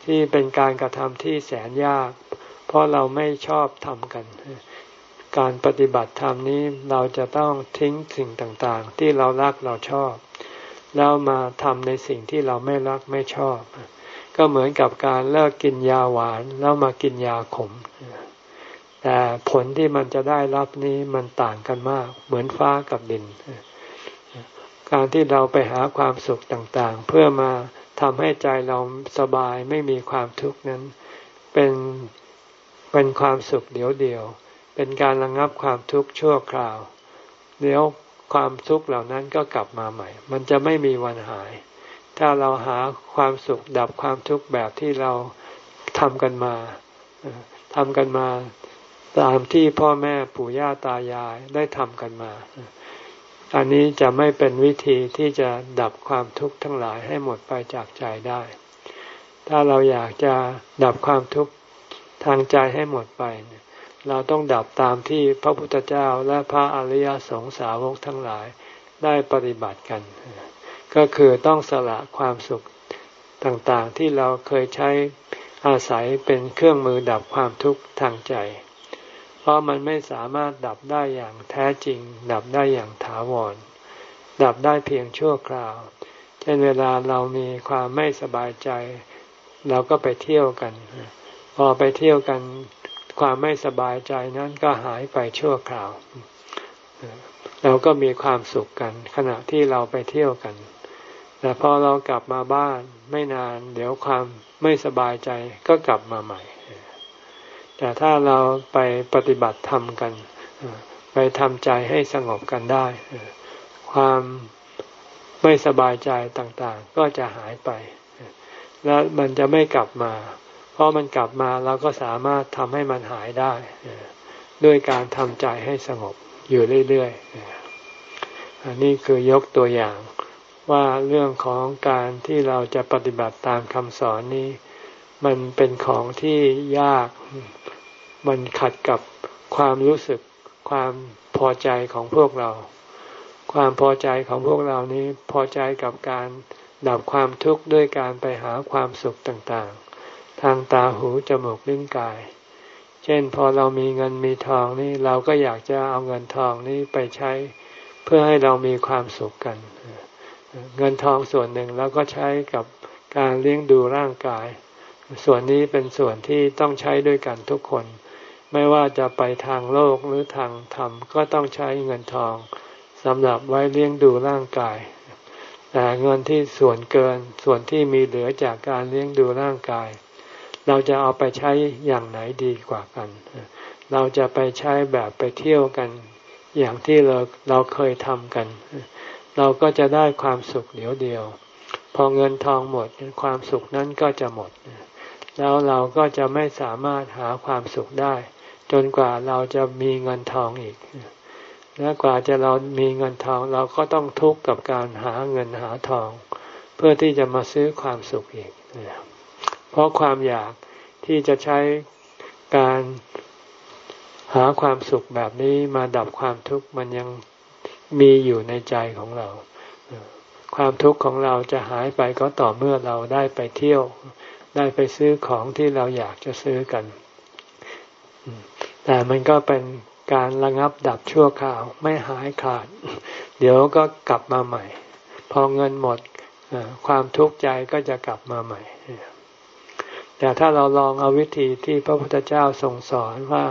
ที่เป็นการกระทำที่แสนยาก เพราะเราไม่ชอบทำกัน การปฏิบัติธรรมนี้เราจะต้องทิ้งสิ่งต่างๆ ที่เรารักเราชอบ แล้วมาทำในสิ่งที่เราไม่รักไม่ชอบ ก็เหมือนกับการเลิกกินยาหวานแล้วมากินยาขมแต่ผลที่มันจะได้รับนี้มันต่างกันมาก เหมือนฟ้ากับดิน การที่เราไปหาความสุขต่างๆ เพื่อมาทำให้ใจเราสบายไม่มีความทุกข์นั้น เป็นเป็นความสุขเดียวเดียว เป็นการระงงับความทุกข์ชั่วคราว เดี๋ยวความทุกข์เหล่านั้นก็กลับมาใหม่ มันจะไม่มีวันหาย ถ้าเราหาความสุขดับความทุกข์แบบที่เราทำกันมาทำกันมา ตามที่พ่อแม่ปู่ย่าตายายได้ทำกันมา อันนี้จะไม่เป็นวิธีที่จะดับความทุกข์ทั้งหลายให้หมดไปจากใจได้ ถ้าเราอยากจะดับความทุกข์ทางใจให้หมดไป เราต้องดับตามที่พระพุทธเจ้าและพระอริยสงสาวกทั้งหลายได้ปฏิบัติกัน ก็คือต้องสละความสุขต่างๆที่เราเคยใช้อาศัยเป็นเครื่องมือดับความทุกข์ทางใจ ราะมันไม่สามารถดับได้อย่างแท้จริง ดับได้อย่างถาวร ดับได้เพียงชั่วคราว เช่นเวลาเรามีความไม่สบายใจ เราก็ไปเที่ยวกัน พอไปเที่ยวกันความไม่สบายใจนั้นก็หายไปชั่วคราว เราก็มีความสุขกัน ขณะที่เราไปเที่ยวกัน แต่พอเรากลับมาบ้านไม่นาน เดี๋ยวความไม่สบายใจก็กลับมาใหม่ แต่ถ้าเราไปปฏิบัติธรรมกัน ไปทำใจให้สงบกันได้ ความไม่สบายใจต่างๆ ก็จะหายไป และมันจะไม่กลับมา เพราะมันกลับมาเราก็สามารถทำให้มันหายได้ ด้วยการทำใจให้สงบอยู่เรื่อยๆอันนี้คือยกตัวอย่างว่าเรื่องของการที่เราจะปฏิบัติตามคำสอนนี้ มันเป็นของที่ยาก มันขัดกับความรู้สึกความพอใจของพวกเรา ความพอใจของพวกเรานี้พอใจกับการดับความทุกข์ด้วยการไปหาความสุขต่างๆ ทางตาหูจมูกลิ้นกาย เช่นพอเรามีเงินมีทองนี่เราก็อยากจะเอาเงินทองนี้ไปใช้ เพื่อให้เรามีความสุขกัน เงินทองส่วนหนึ่งแล้วก็ใช้กับการเลี้ยงดูร่างกาย ส่วนนี้เป็นส่วนที่ต้องใช้ด้วยกันทุกคน ไม่ว่าจะไปทางโลกหรือทางธรรมก็ต้องใช้เงินทองสำหรับไว้เลี้ยงดูร่างกาย แต่เงินที่ส่วนเกินส่วนที่มีเหลือจากการเลี้ยงดูร่างกาย เราจะเอาไปใช้อย่างไหนดีกว่ากัน เราจะไปใช้แบบไปเที่ยวกัน อย่างที่เราเราเคยทำกัน เราก็จะได้ความสุขเดียวเดียว พอเงินทองหมดความสุขนั้นก็จะหมด แล้วเราก็จะไม่สามารถหาความสุขได้ จนกว่าเราจะมีเงินทองอีก และกว่าจะเรามีเงินทองเราก็ต้องทุกข์กับการหาเงินหาทอง เพื่อที่จะมาซื้อความสุขอีก เพราะความอยากที่จะใช้การหาความสุขแบบนี้มาดับความทุกข์มันยังมีอยู่ในใจของเรา ความทุกข์ของเราจะหายไปก็ต่อเมื่อเราได้ไปเที่ยว ได้ไปซื้อของที่เราอยากจะซื้อกัน แต่มันก็เป็นการระงับดับชั่วคราวไม่หายขาด เดี๋ยวก็กลับมาใหม่ พอเงินหมดความทุกข์ใจก็จะกลับมาใหม่ แต่ถ้าเราลองเอาวิธีที่พระพุทธเจ้าทรงสอนว่า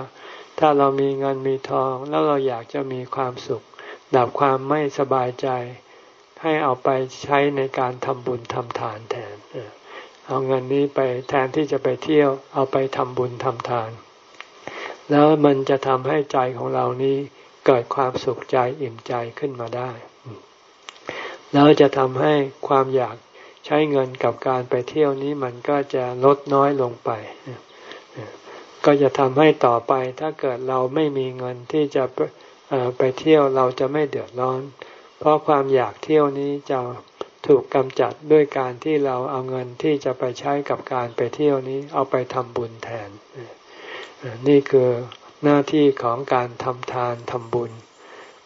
ถ้าเรามีเงินมีทอง แล้วเราอยากจะมีความสุข ดับความไม่สบายใจ ให้เอาไปใช้ในการทำบุญทำทานแทน เอาเงินนี้ไปแทนที่จะไปเที่ยว เอาไปทำบุญทำทาน แล้วมันจะทำให้ใจของเรานี้เกิดความสุขใจอิ่มใจขึ้นมาได้ แล้วจะทำให้ความอยากใช้เงินกับการไปเที่ยวนี้มันก็จะลดน้อยลงไป ก็จะทำให้ต่อไปถ้าเกิดเราไม่มีเงินที่จะไปเที่ยวเราจะไม่เดือดร้อน เพราะความอยากเที่ยวนี้จะถูกกำจัดด้วยการที่เราเอาเงินที่จะไปใช้กับการไปเที่ยวนี้เอาไปทำบุญแทน นี่คือหน้าที่ของการทำทานทำบุญ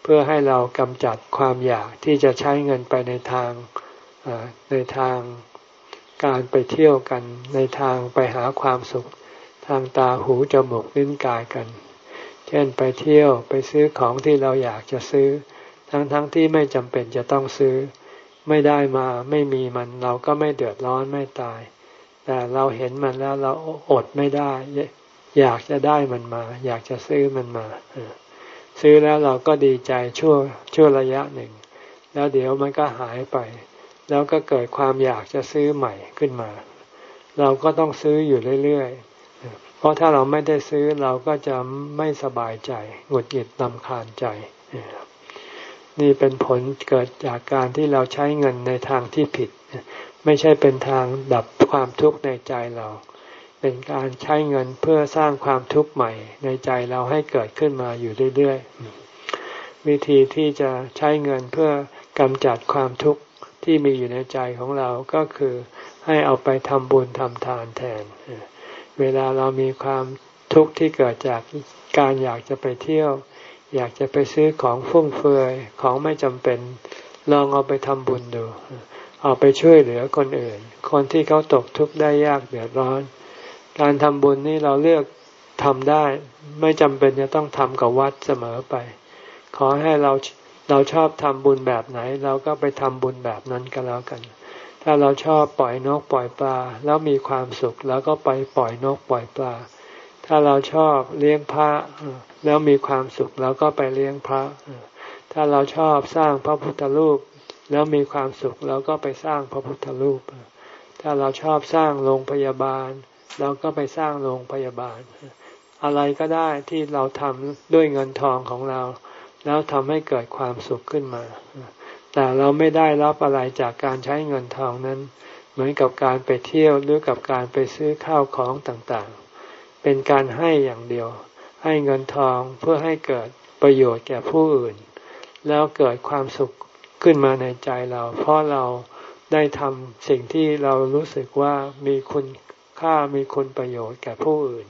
เพื่อให้เรากำจัดความอยากที่จะใช้เงินไปในทางในทางการไปเที่ยวกันในทางไปหาความสุข ทางตาหูจมูกลิ้นกายกันช่นไปเที่ยวไปซื้อของที่เราอยากจะซื้อ ทั้งๆทที่ไม่จำเป็นจะต้องซื้อ ไม่ได้มาไม่มีมันเราก็ไม่เดือดร้อนไม่ตาย แต่เราเห็นมันแล้วเราอดไม่ได้ อยากจะได้มันมา อยากจะซื้อมันมาซื้อแล้วเราก็ดีใจชั่วชั่วระยะหนึ่ง แล้วเดี๋ยวมันก็หายไป แล้วก็เกิดความอยากจะซื้อใหม่ขึ้นมา เราก็ต้องซื้ออยู่เรื่อยๆ เพราะถ้าเราไม่ได้ซื้อเราก็จะไม่สบายใจหงุดหงิดลำคาญใจ นี่เป็นผลเกิดจากการที่เราใช้เงินในทางที่ผิด ไม่ใช่เป็นทางดับความทุกข์ในใจเรา เป็นการใช้เงินเพื่อสร้างความทุกข์ใหม่ ในใจเราให้เกิดขึ้นมาอยู่เรื่อยๆ วิธีที่จะใช้เงินเพื่อกำจัดความทุกข์ที่มีอยู่ในใจของเราก็คือให้เอาไปทำบุญทำทานแทน เวลาเรามีความทุกข์ที่เกิดจากการอยากจะไปเที่ยว อยากจะไปซื้อของฟุ่มเฟือยของไม่จำเป็นลองเอาไปทำบุญดู เอาไปช่วยเหลือคนอื่น คนที่เขาตกทุกข์ได้ยากเดือดร้อน การทำบุญนี่เราเลือกทำได้ ไม่จำเป็นจะต้องทำกับวัดเสมอไป ขอให้เราเราชอบทำบุญแบบไหน เราก็ไปทำบุญแบบนั้นก็แล้วกัน ถ้าเราชอบปล่อยนกปล่อยปลา แล้วมีความสุขแล้วก็ไปปล่อยนกปล่อยปลา ถ้าเราชอบเลี้ยงพระแล้วมีความสุขแล้วก็ไปเลี้ยงพระ ถ้าเราชอบสร้างพระพุทธรูป แล้วมีความสุขแล้วก็ไปสร้างพระพุทธรูป ถ้าเราชอบสร้างโรงพยาบาล เราก็ไปสร้างโรงพยาบาล อะไรก็ได้ที่เราทำด้วยเงินทองของเรา แล้วทำให้เกิดความสุขขึ้นมา แต่เราไม่ได้รับอะไรจากการใช้เงินทองนั้น เหมือนกับการไปเที่ยวหรือกับการไปซื้อข้าวของต่างๆ เป็นการให้อย่างเดียว ให้เงินทองเพื่อให้เกิดประโยชน์แก่ผู้อื่น แล้วเกิดความสุขขึ้นมาในใจเรา เพราะเราได้ทำสิ่งที่เรารู้สึกว่ามีคุณ ค่ามีคุณประโยชน์แก่ผู้อื่น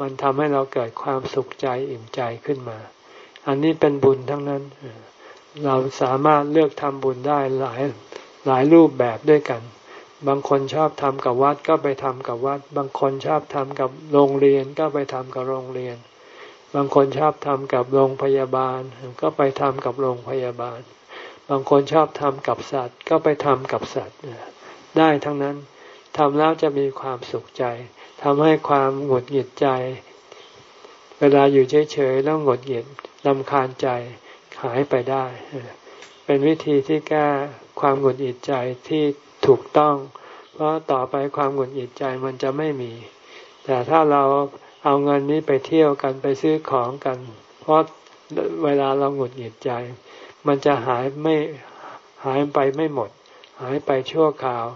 มันทำให้เราเกิดความสุขใจอิ่มใจขึ้นมา อันนี้เป็นบุญทั้งนั้น เราสามารถเลือกทำบุญได้หลายหลายรูปแบบด้วยกัน บางคนชอบทำกับวัดก็ไปทำกับวัด บางคนชอบทำกับโรงเรียนก็ไปทำกับโรงเรียน บางคนชอบทำกับโรงพยาบาล ก็ไปทำกับโรงพยาบาล บางคนชอบทำกับสัตว์ ก็ไปทำกับสัตว์ได้ทั้งนั้น ทำแล้วจะมีความสุขใจทำให้ความหงุดหงิดใจ เวลาอยู่เฉยๆแล้วหงุดหงิดลำคาญใจหายไปได้ เป็นวิธีที่แก้ความหงุดหงิดใจที่ถูกต้อง เพราะต่อไปความหงุดหงิดใจมันจะไม่มี แต่ถ้าเราเอาเงินนี้ไปเที่ยวกันไปซื้อของกัน เพราะเวลาเราหงุดหงิดใจ มันจะหายไม่หายไปไม่หมด หายไปชั่วคราว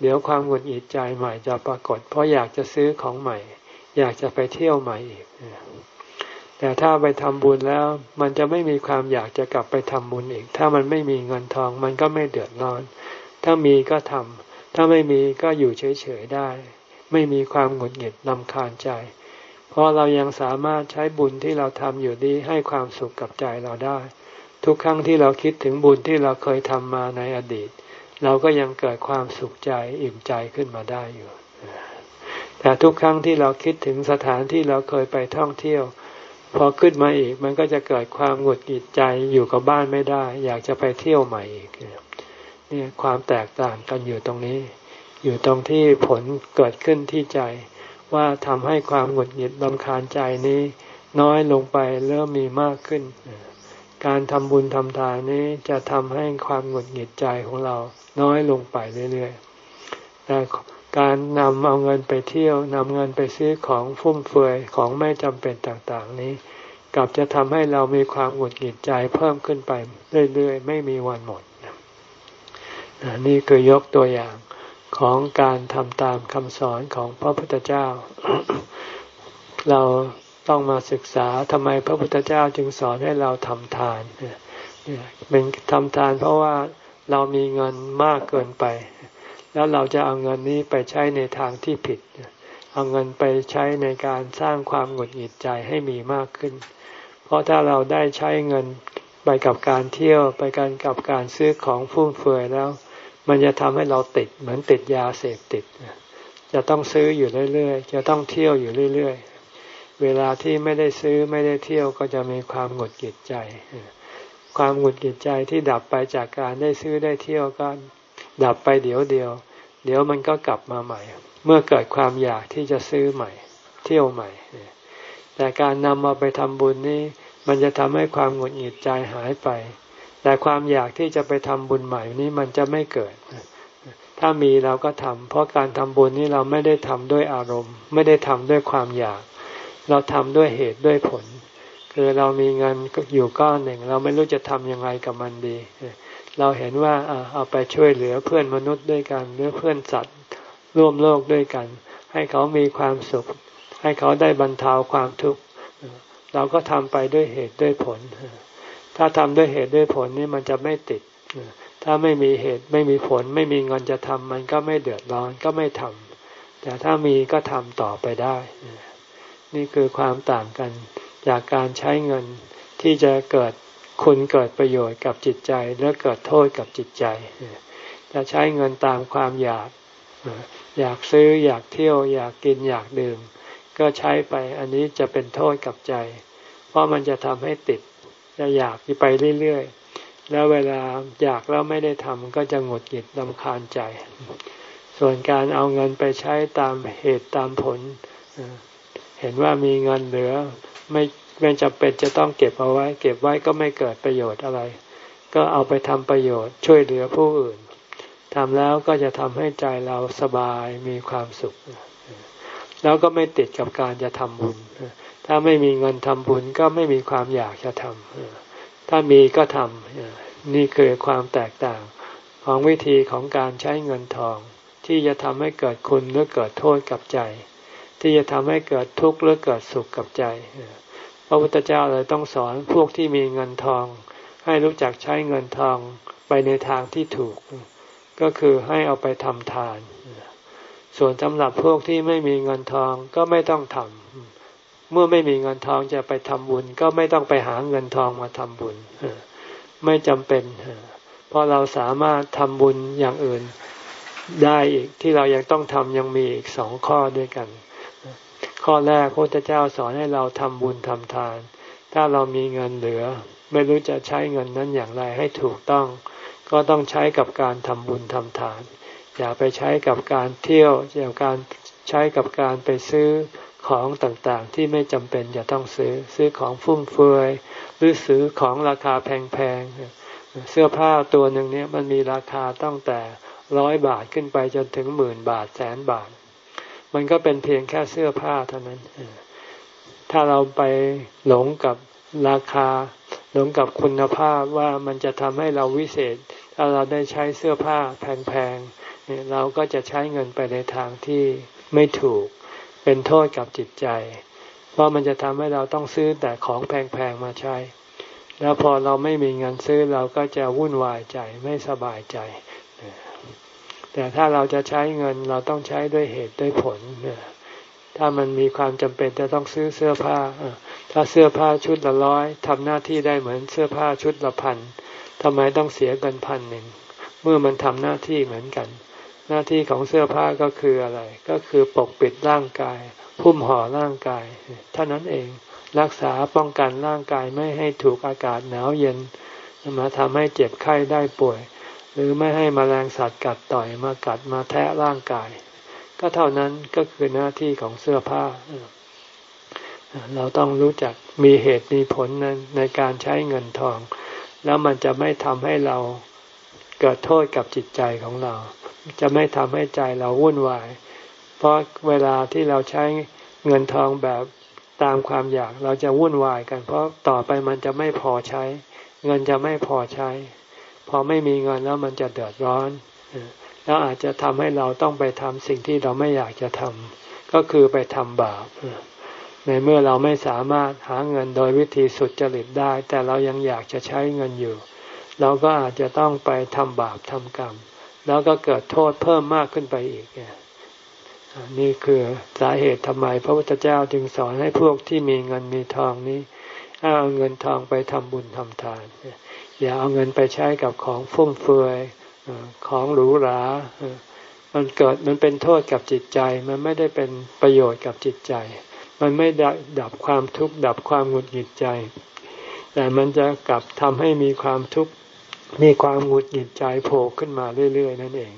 เดี๋ยวความหงุดหงิดใจใหม่จะปรากฏ เพราะอยากจะซื้อของใหม่ อยากจะไปเที่ยวใหม่อีก แต่ถ้าไปทำบุญแล้ว มันจะไม่มีความอยากจะกลับไปทำบุญอีก ถ้ามันไม่มีเงินทองมันก็ไม่เดือดร้อน ถ้ามีก็ทำถ้าไม่มีก็อยู่เฉยๆได้ ไม่มีความหงุดหงิดลำคาญใจ เพราะเรายังสามารถใช้บุญที่เราทำอยู่ดีให้ความสุขกับใจเราได้ ทุกครั้งที่เราคิดถึงบุญที่เราเคยทำมาในอดีต เราก็ยังเกิดความสุขใจอิ่มใจขึ้นมาได้อยู่แต่ทุกครั้งที่เราคิดถึงสถานที่เราเคยไปท่องเที่ยว พอขึ้นมาอีกมันก็จะเกิดความหงุดหงิดใจอยู่กับบ้านไม่ได้ อยากจะไปเที่ยวใหม่อีกเนี่ยความแตกต่างกันอยู่ตรงนี้ อยู่ตรงที่ผลเกิดขึ้นที่ใจ ว่าทำให้ความหงุดหงิดบำคาญใจนี้ น้อยลงไปเริ่มมีมากขึ้น การทำบุญทำทานนี้จะทำให้ความหงุดหงิดใจของเรา น้อยลงไปเรื่อยๆแต่การนำเอาเงินไปเที่ยวนำเงินไปซื้อของฟุ่มเฟือยของไม่จำเป็นต่างๆ นี้ กลับจะทำให้เรามีความหงุดหงิดใจเพิ่มขึ้นไปเรื่อยๆ ไม่มีวันหมดนี่คือยกตัวอย่างของการทำตามคำสอนของพระพุทธเจ้า เราต้องมาศึกษาทำไมพระพุทธเจ้าจึงสอนให้เราทำทานเป็นทำทานเพราะว่า เรามีเงินมากเกินไป แล้วเราจะเอาเงินนี้ไปใช้ในทางที่ผิด เอาเงินไปใช้ในการสร้างความหงุดหงิดใจให้มีมากขึ้น เพราะถ้าเราได้ใช้เงินไปกับการเที่ยวไปกันกับการซื้อของฟุ่มเฟือยแล้ว มันจะทำให้เราติดเหมือนติดยาเสพติด จะต้องซื้ออยู่เรื่อยๆ จะต้องเที่ยวอยู่เรื่อยๆ เวลาที่ไม่ได้ซื้อไม่ได้เที่ยวก็จะมีความหงุดหงิดใจ ความหงุดหงิดใจที่ดับไปจากการได้ซื้อได้เที่ยวก็ดับไปเดี๋ยวเดียว เดี๋ยวมันก็กลับมาใหม่ เมื่อเกิดความอยากที่จะซื้อใหม่ เที่ยวใหม่ แต่การนำมาไปทำบุญนี้มันจะทำให้ความหงุดหงิดใจหายไป แต่ความอยากที่จะไปทำบุญใหม่นี้มันจะไม่เกิด ถ้ามีเราก็ทำเพราะการทำบุญนี้เราไม่ได้ทำด้วยอารมณ์ ไม่ได้ทำด้วยความอยาก เราทำด้วยเหตุด้วยผล คือเรามีเงินอยู่ก้อนหนึ่ง เราไม่รู้จะทำยังไงกับมันดี เราเห็นว่าเอาไปช่วยเหลือเพื่อนมนุษย์ด้วยกันหรือเพื่อนสัตว์ร่วมโลกด้วยกัน ให้เขามีความสุข ให้เขาได้บรรเทาความทุกข์เราก็ทำไปด้วยเหตุด้วยผล ถ้าทำด้วยเหตุด้วยผลนี่มันจะไม่ติด ถ้าไม่มีเหตุไม่มีผล ไม่มีเงินจะทำมันก็ไม่เดือดร้อนก็ไม่ทำแต่ถ้ามีก็ทำต่อไปได้ นี่คือความต่างกัน จากการใช้เงินที่จะเกิดคุณเกิดประโยชน์กับจิตใจ และเกิดโทษกับจิตใจ จะใช้เงินตามความอยาก อยากซื้ออยากเที่ยว อยากกินอยากดื่ม ก็ใช้ไปอันนี้จะเป็นโทษกับใจ เพราะมันจะทำให้ติดจะอยากไปเรื่อยๆ แล้วเวลาอยากแล้วไม่ได้ทำก็จะหงุดหงิดลำคาญใจ ส่วนการเอาเงินไปใช้ตามเหตุตามผล เห็นว่ามีเงินเหลือ ไม่ไม่จำเป็นจะต้องเก็บเอาไว้ เก็บไว้ก็ไม่เกิดประโยชน์อะไร ก็เอาไปทำประโยชน์ช่วยเหลือผู้อื่นทำแล้วก็จะทำให้ใจเราสบายมีความสุข แล้วก็ไม่ติดกับการจะทำบุญ ถ้าไม่มีเงินทำบุญก็ไม่มีความอยากจะทำถ้ามีก็ทำนี่คือความแตกต่างของวิธีของการใช้เงินทอง ที่จะทำให้เกิดคุณหรือเกิดโทษกับใจ ที่จะทำให้เกิดทุกข์หรือเกิดสุขกับใจ พระพุทธเจ้าเลยต้องสอนพวกที่มีเงินทอง ให้รู้จักใช้เงินทองไปในทางที่ถูก ก็คือให้เอาไปทำทาน ส่วนสำหรับพวกที่ไม่มีเงินทองก็ไม่ต้องทำเมื่อไม่มีเงินทองจะไปทำบุญ ก็ไม่ต้องไปหาเงินทองมาทำบุญไม่จำเป็นเพราะเราสามารถทำบุญอย่างอื่นได้อีกที่เรายังต้องทำยังมีอีกสองข้อด้วยกัน ข้อแรกพระพุทธเจ้าสอนให้เราทำบุญทำทาน ถ้าเรามีเงินเหลือ ไม่รู้จะใช้เงินนั้นอย่างไรให้ถูกต้อง ก็ต้องใช้กับการทำบุญทำทาน อย่าไปใช้กับการเที่ยวอย่าการใช้กับการไปซื้อของต่างๆ ที่ไม่จำเป็นจะต้องซื้อซื้อของฟุ่มเฟือยหรือซื้อของราคาแพงๆเสื้อผ้าตัวหนึ่งเนี้ยมันมีราคาตั้งแต่ร้อยบาทขึ้นไปจนถึงหมื่นบาทแสนบาท มันก็เป็นเพียงแค่เสื้อผ้าเท่านั้น ถ้าเราไปหลงกับราคา หลงกับคุณภาพว่ามันจะทำให้เราวิเศษ ถ้าเราได้ใช้เสื้อผ้าแพงๆ เราก็จะใช้เงินไปในทางที่ไม่ถูก เป็นโทษกับจิตใจ เพราะมันจะทำให้เราต้องซื้อแต่ของแพงๆ มาใช้ แล้วพอเราไม่มีเงินซื้อเราก็จะวุ่นวายใจไม่สบายใจ แต่ถ้าเราจะใช้เงินเราต้องใช้ด้วยเหตุด้วยผลถ้ามันมีความจำเป็นจะต้องซื้อเสื้อผ้าถ้าเสื้อผ้าชุดละร้อยทำหน้าที่ได้เหมือนเสื้อผ้าชุดละพันทำไมต้องเสียเงินพันหนึ่งเมื่อมันทำหน้าที่เหมือนกัน หน้าที่ของเสื้อผ้าก็คืออะไร ก็คือปกปิดร่างกาย พุ่มห่อร่างกายเท่านั้นเองรักษาป้องกันร่างกายไม่ให้ถูกอากาศหนาวเย็นมาทำให้เจ็บไข้ได้ป่วย หรือไม่ให้มแมลงสัตว์กัดต่อยมากัดมาแทะร่างกาย ก็เท่านั้นก็คือหน้าที่ของเสื้อผ้า เราต้องรู้จักมีเหตุมีผลในในการใช้เงินทอง แล้วมันจะไม่ทำให้เราเกิดโทษกับจิตใจของเรา จะไม่ทำให้ใจเราวุ่นวาย เพราะเวลาที่เราใช้เงินทองแบบตามความอยากเราจะวุ่นวายกัน เพราะต่อไปมันจะไม่พอใช้ เงินจะไม่พอใช้ พอไม่มีเงินแล้วมันจะเดือดร้อนแล้วอาจจะทำให้เราต้องไปทำสิ่งที่เราไม่อยากจะทำก็คือไปทำบาปในเมื่อเราไม่สามารถหาเงินโดยวิธีสุดจริตได้ แต่เรายังอยากจะใช้เงินอยู่ เราก็อาจจะต้องไปทำบาปทำกรรม แล้วก็เกิดโทษเพิ่มมากขึ้นไปอีกนี่คือสาเหตุทำไมพระพุทธเจ้าจึงสอนให้พวกที่มีเงินมีทองนี้เอาเงินทองไปทำบุญทำทาน อย่าเอาเงินไปใช้กับของฟุ่มเฟือยของหรูหรามันเกิดมันเป็นโทษกับจิตใจ มันไม่ได้เป็นประโยชน์กับจิตใจ มันไม่ดับความทุกข์ดับความหงุดหงิดใจ แต่มันจะกลับทำให้มีความทุกข์มีความหงุดหงิดใจโผล่ขึ้นมาเรื่อยๆนั่นเอง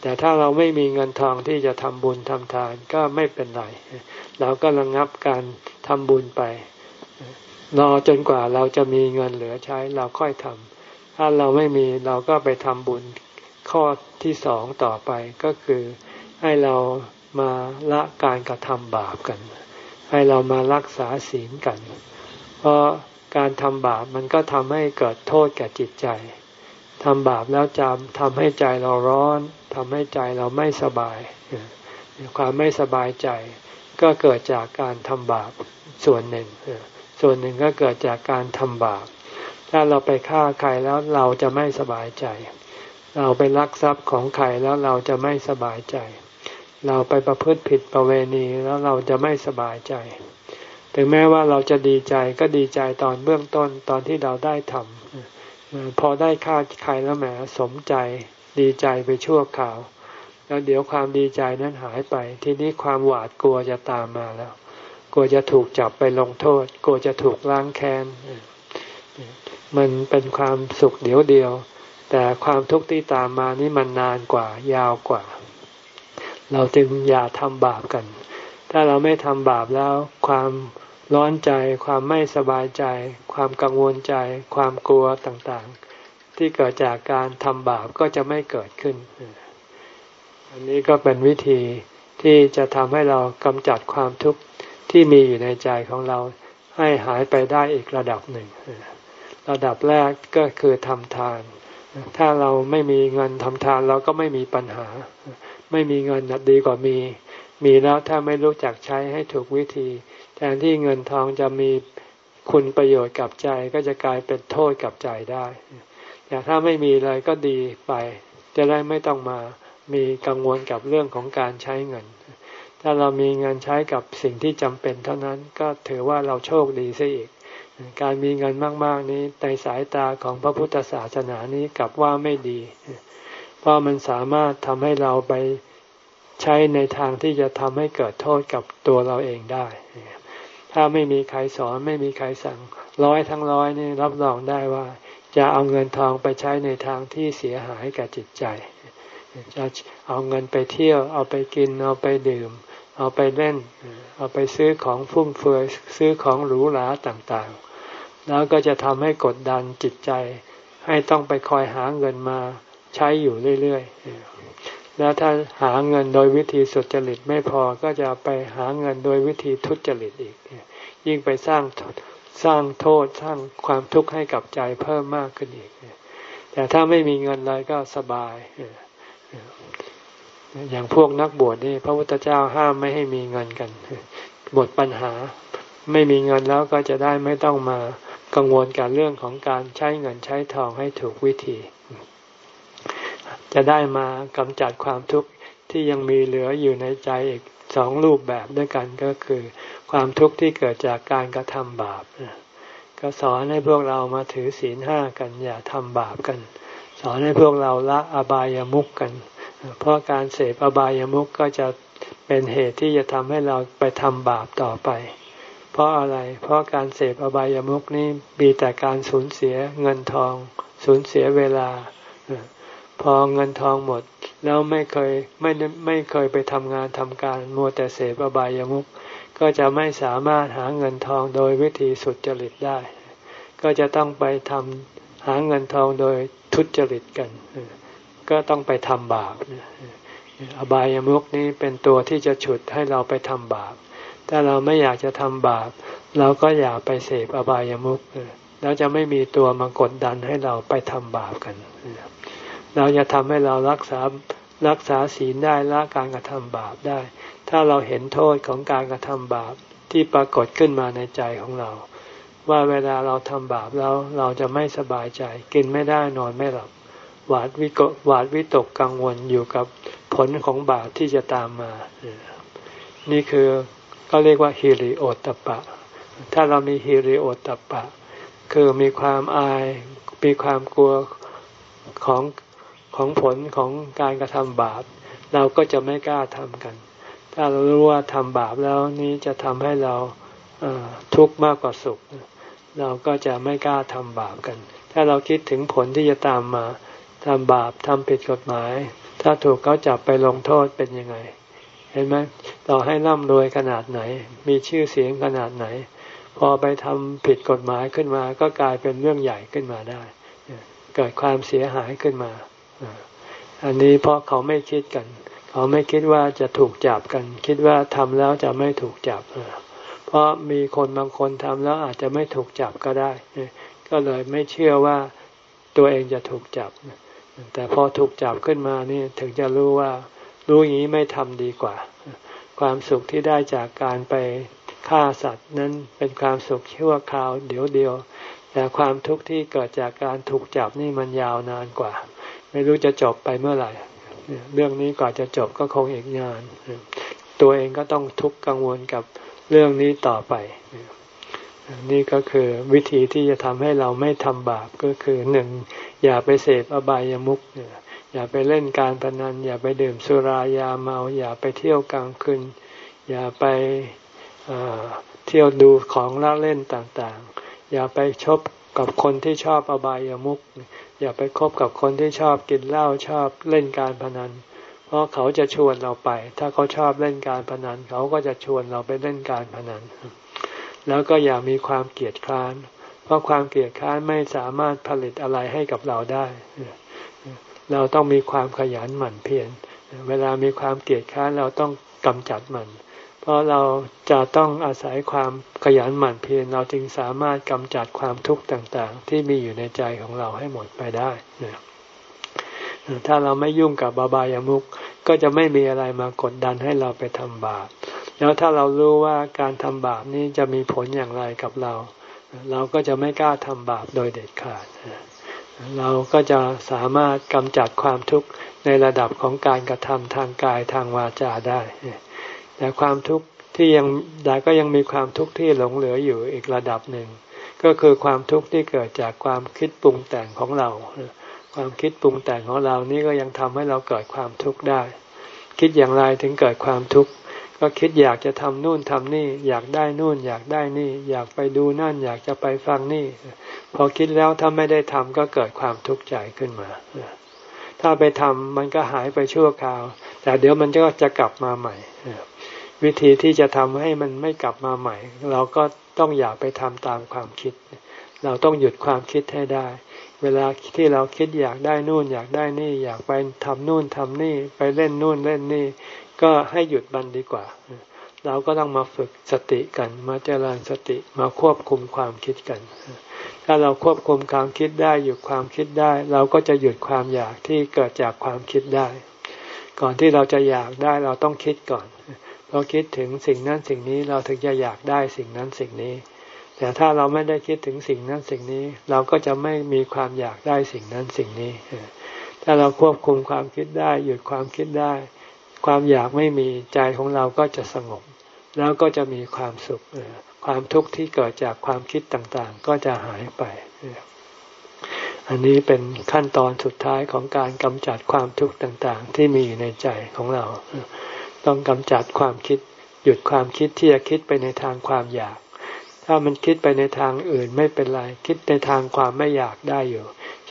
แต่ถ้าเราไม่มีเงินทองที่จะทำบุญทำทานก็ไม่เป็นไร เราก็ระงงับการทำบุญไป รอจนกว่าเราจะมีเงินเหลือใช้เราค่อยทำถ้าเราไม่มีเราก็ไปทำบุญข้อที่สองต่อไปก็คือให้เรามาละการกระทำบาปกัน ให้เรามารักษาศีลกัน เพราะการทำบาปมันก็ทำให้เกิดโทษแก่จิตใจทำบาปแล้วจำทำให้ใจเราร้อนทำให้ใจเราไม่สบายความไม่สบายใจ ก็เกิดจากการทำบาปส่วนหนึ่ง ส่วนหนึ่งก็เกิดจากการทำบาป ถ้าเราไปฆ่าใครแล้วเราจะไม่สบายใจ เราไปลักทรัพย์ของใครแล้วเราจะไม่สบายใจ เราไปประพฤติผิดประเวณีแล้วเราจะไม่สบายใจ ถึงแม้ว่าเราจะดีใจก็ดีใจตอนเบื้องต้นตอนที่เราได้ทำพอได้ฆ่าใครแล้วแหมสมใจดีใจไปชั่วคราวแล้วเดี๋ยวความดีใจนั้นหายไป ทีนี้ความหวาดกลัวจะตามมาแล้ว กลัวจะถูกจับไปลงโทษ กลัวจะถูกล้างแค้น มันเป็นความสุขเดียวเดียว แต่ความทุกข์ที่ตามมานี่มันนานกว่า ยาวกว่า เราจึงอย่าทำบาปกัน ถ้าเราไม่ทำบาปแล้ว ความร้อนใจ ความไม่สบายใจ ความกังวลใจ ความกลัวต่างๆ ที่เกิดจากการทำบาปก็จะไม่เกิดขึ้น อันนี้ก็เป็นวิธีที่จะทำให้เรากำจัดความทุกข์ ที่มีอยู่ในใจของเราให้หายไปได้อีกระดับหนึ่ง ระดับแรกก็คือทำทาน ถ้าเราไม่มีเงินทำทานเราก็ไม่มีปัญหา ไม่มีเงินดีกว่ามี มีแล้วถ้าไม่รู้จักใช้ให้ถูกวิธี แทนที่เงินทองจะมีคุณประโยชน์กับใจก็จะกลายเป็นโทษกับใจได้แต่ถ้าไม่มีเลยก็ดีไป จะได้ไม่ต้องมามีกังวลกับเรื่องของการใช้เงิน ถ้าเรามีเงินใช้กับสิ่งที่จำเป็นเท่านั้นก็ถือว่าเราโชคดีซะอีก การมีเงินมาก ๆ นี้ในสายตาของพระพุทธศาสนานี้กลับว่าไม่ดี เพราะมันสามารถทำให้เราไปใช้ในทางที่จะทำให้เกิดโทษกับตัวเราเองได้ ถ้าไม่มีใครสอนไม่มีใครสั่งร้อยทั้งร้อยนี่รับรองได้ว่าจะเอาเงินทองไปใช้ในทางที่เสียหายกับจิตใจ จะเอาเงินไปเที่ยว เอาไปกิน เอาไปดื่ม เอาไปเล่น เอาไปซื้อของฟุ่มเฟือยซื้อของหรูหราต่างๆ แล้วก็จะทำให้กดดันจิตใจ ให้ต้องไปคอยหาเงินมาใช้อยู่เรื่อยๆ แล้วถ้าหาเงินโดยวิธีสุจริตไม่พอก็จะไปหาเงินโดยวิธีทุจริตอีก ยิ่งไปสร้างสร้างโทษสร้างความทุกข์ให้กับใจเพิ่มมากขึ้นอีก แต่ถ้าไม่มีเงินเลยก็สบาย อย่างพวกนักบวชนี่พระพุทธเจ้าห้ามไม่ให้มีเงินกันหมดปัญหาไม่มีเงินแล้วก็จะได้ไม่ต้องมากังวลกับเรื่องของการใช้เงินใช้ทองให้ถูกวิธี จะได้มากำจัดความทุกข์ที่ยังมีเหลืออยู่ในใจอีกสองรูปแบบด้วยกันก็คือ ความทุกข์ที่เกิดจากการกระทำบาปก็สอนให้พวกเรามาถือศีลห้ากันอย่าทำบาปกัน สอนให้พวกเราละอบายามุกกัน เพราะการเสพอบายามุขก็จะเป็นเหตุที่จะทำให้เราไปทำบาปต่อไป เพราะอะไร เพราะการเสพอบายามุขนี้มีแต่การสูญเสียเงินทอง สูญเสียเวลา พอเงินทองหมด แล้วไม่เคยไม่ไม่เคยไปทำงานทำการมัวแต่เสพอบายามุขก็จะไม่สามารถหาเงินทองโดยวิธีสุดจริตได้ ก็จะต้องไปทำหาเงินทองโดยทุจริตกัน ก็ต้องไปทำบาปอบายามุกนี้เป็นตัวที่จะฉุดให้เราไปทำบาป ถ้าเราไม่อยากจะทำบาป เราก็อย่าไปเสพอบายามุกแล้วจะไม่มีตัวมากดดันให้เราไปทำบาปกัน เราจะทำให้เรารักษารักษาศีลได้ละการกระทำบาปได้ ถ้าเราเห็นโทษของการกระทำบาปที่ปรากฏขึ้นมาในใจของเรา ว่าเวลาเราทำบาปแล้วเราจะไม่สบายใจ กินไม่ได้นอนไม่หลับ หวาดวิกหวาดวิตกกังวลอยู่กับผลของบาปที่จะตามมา นี่คือก็เรียกว่าฮิริโอตปะ ถ้าเรามีฮิริโอตปะ คือมีความอาย มีความกลัวของของผลของการกระทำบาป เราก็จะไม่กล้าทำกัน ถ้าเรารู้ว่าทำบาปแล้วนี้จะทำให้เราทุกข์มากกว่าสุข เราก็จะไม่กล้าทำบาปกัน ถ้าเราคิดถึงผลที่จะตามมา ทำบาปทำผิดกฎหมาย ถ้าถูกเขาจับไปลงโทษเป็นยังไง เห็นไหมต่อให้ร่ำรวยขนาดไหน มีชื่อเสียงขนาดไหน พอไปทำผิดกฎหมายขึ้นมา ก็กลายเป็นเรื่องใหญ่ขึ้นมาได้ เกิดความเสียหายขึ้นมา อันนี้เพราะเขาไม่คิดกัน เขาไม่คิดว่าจะถูกจับกัน คิดว่าทำแล้วจะไม่ถูกจับเพราะมีคนบางคนทำแล้วอาจจะไม่ถูกจับก็ได้ ก็เลยไม่เชื่อว่าตัวเองจะถูกจับ แต่พอถูกจับขึ้นมานี่ถึงจะรู้ว่ารู้อย่างนี้ไม่ทำดีกว่า ความสุขที่ได้จากการไปฆ่าสัตว์นั้นเป็นความสุขชั่วคราวเดี๋ยวเดียวแแต่ความทุกข์ที่เกิดจากการถูกจับนี่มันยาวนานกว่า ไม่รู้จะจบไปเมื่อไหร่ เรื่องนี้ก่อนจะจบก็คงอีกนาน ตัวเองก็ต้องทุกข์กังวลกับเรื่องนี้ต่อไป นี่ก็คือวิธีที่จะทำให้เราไม่ทำบาปก็คือหนึ่งอย่าไปเสพอบายามุขอย่าไปเล่นการพนัน อย่าไปดื่มสุรายาเมา อย่าไปเที่ยวกลางคืนอย่าไปเที่ยวดูของละเล่นต่างๆ อย่าไปชบกับคนที่ชอบอบายามุขอย่าไปคบกับคนที่ชอบกินเหล้าชอบเล่นการพนัน เพราะเขาจะชวนเราไป ถ้าเขาชอบเล่นการพนัน เขาก็จะชวนเราไปเล่นการพนัน แล้วก็อย่ามีความเกลียดคร้าน เพราะความเกลียดคร้านไม่สามารถผลิตอะไรให้กับเราได้ เราต้องมีความขยันหมั่นเพียร เวลามีความเกลียดคร้านเราต้องกำจัดมัน เพราะเราจะต้องอาศัยความขยันหมั่นเพียรเราจึงสามารถกำจัดความทุกข์ต่างๆ ที่มีอยู่ในใจของเราให้หมดไปได้ ถ้าเราไม่ยุ่งกับบาบายามุกก็จะไม่มีอะไรมากดดันให้เราไปทำบาป แล้วถ้าเรารู้ว่าการทำบาปนี้จะมีผลอย่างไรกับเรา เราก็จะไม่กล้าทำบาปโดยเด็ดขาด เราก็จะสามารถกำจัดความทุกข์ในระดับของการกระทำทางกายทางวาจาได้ แต่ความทุกข์ที่ยังแต่ก็ยังมีความทุกข์ที่หลงเหลืออยู่อีกระดับหนึ่ง ก็คือความทุกข์ที่เกิดจากความคิดปรุงแต่งของเรา ความคิดปรุงแต่งของเรานี่ก็ยังทำให้เราเกิดความทุกข์ได้ คิดอย่างไรถึงเกิดความทุกข์ ก็คิดอยากจะทำนู่นทำนี่ อยากได้นู่น อยากได้นี่ อยากไปดูนั่น อยากจะไปฟังนี่ พอคิดแล้วถ้าไม่ได้ทำก็เกิดความทุกข์ใจขึ้นมา ถ้าไปทำมันก็หายไปชั่วคราว แต่เดี๋ยวมันก็จะกลับมาใหม่ วิธีที่จะทำให้มันไม่กลับมาใหม่ เราก็ต้องอย่าไปทำตามความคิด เราต้องหยุดความคิดให้ได้ เวลาที่เราคิดอยากได้นู่น อยากได้นี่ อยากไปทำนู่นทำนี่ ไปเล่นนู่นเล่นนี่ ก็ให้หยุดมันดีกว่า เราก็ต้องมาฝึกสติกัน มาเจริญสติมาควบคุมความคิดกัน ถ้าเราควบคุมความคิดได้หยุดความคิดได้ เราก็จะหยุดความอยากที่เกิดจากความคิดได้ ก่อนที่เราจะอยากได้เราต้องคิดก่อนพอคิดถึงสิ่งนั้นสิ่งนี้เราถึงจะอยากได้สิ่งนั้นสิ่งนี้แต่ถ้าเราไม่ได้คิดถึงสิ่งนั้นสิ่งนี้ เราก็จะไม่มีความอยากได้สิ่งนั้นสิ่งนี้ ถ้าเราควบคุมความคิดได้ หยุดความคิดได้ ความอยากไม่มีใจของเราก็จะสงบ แล้วก็จะมีความสุขความทุกข์ที่เกิดจากความคิดต่างๆ ก็จะหายไป อันนี้เป็นขั้นตอนสุดท้ายของการกำจัดความทุกข์ต่างๆ ที่มีอยู่ในใจของเรา ต้องกำจัดความคิด หยุดความคิดที่จะคิดไปในทางความอยาก ถ้ามันคิดไปในทางอื่นไม่เป็นไร คิดในทางความไม่อยากได้อยู่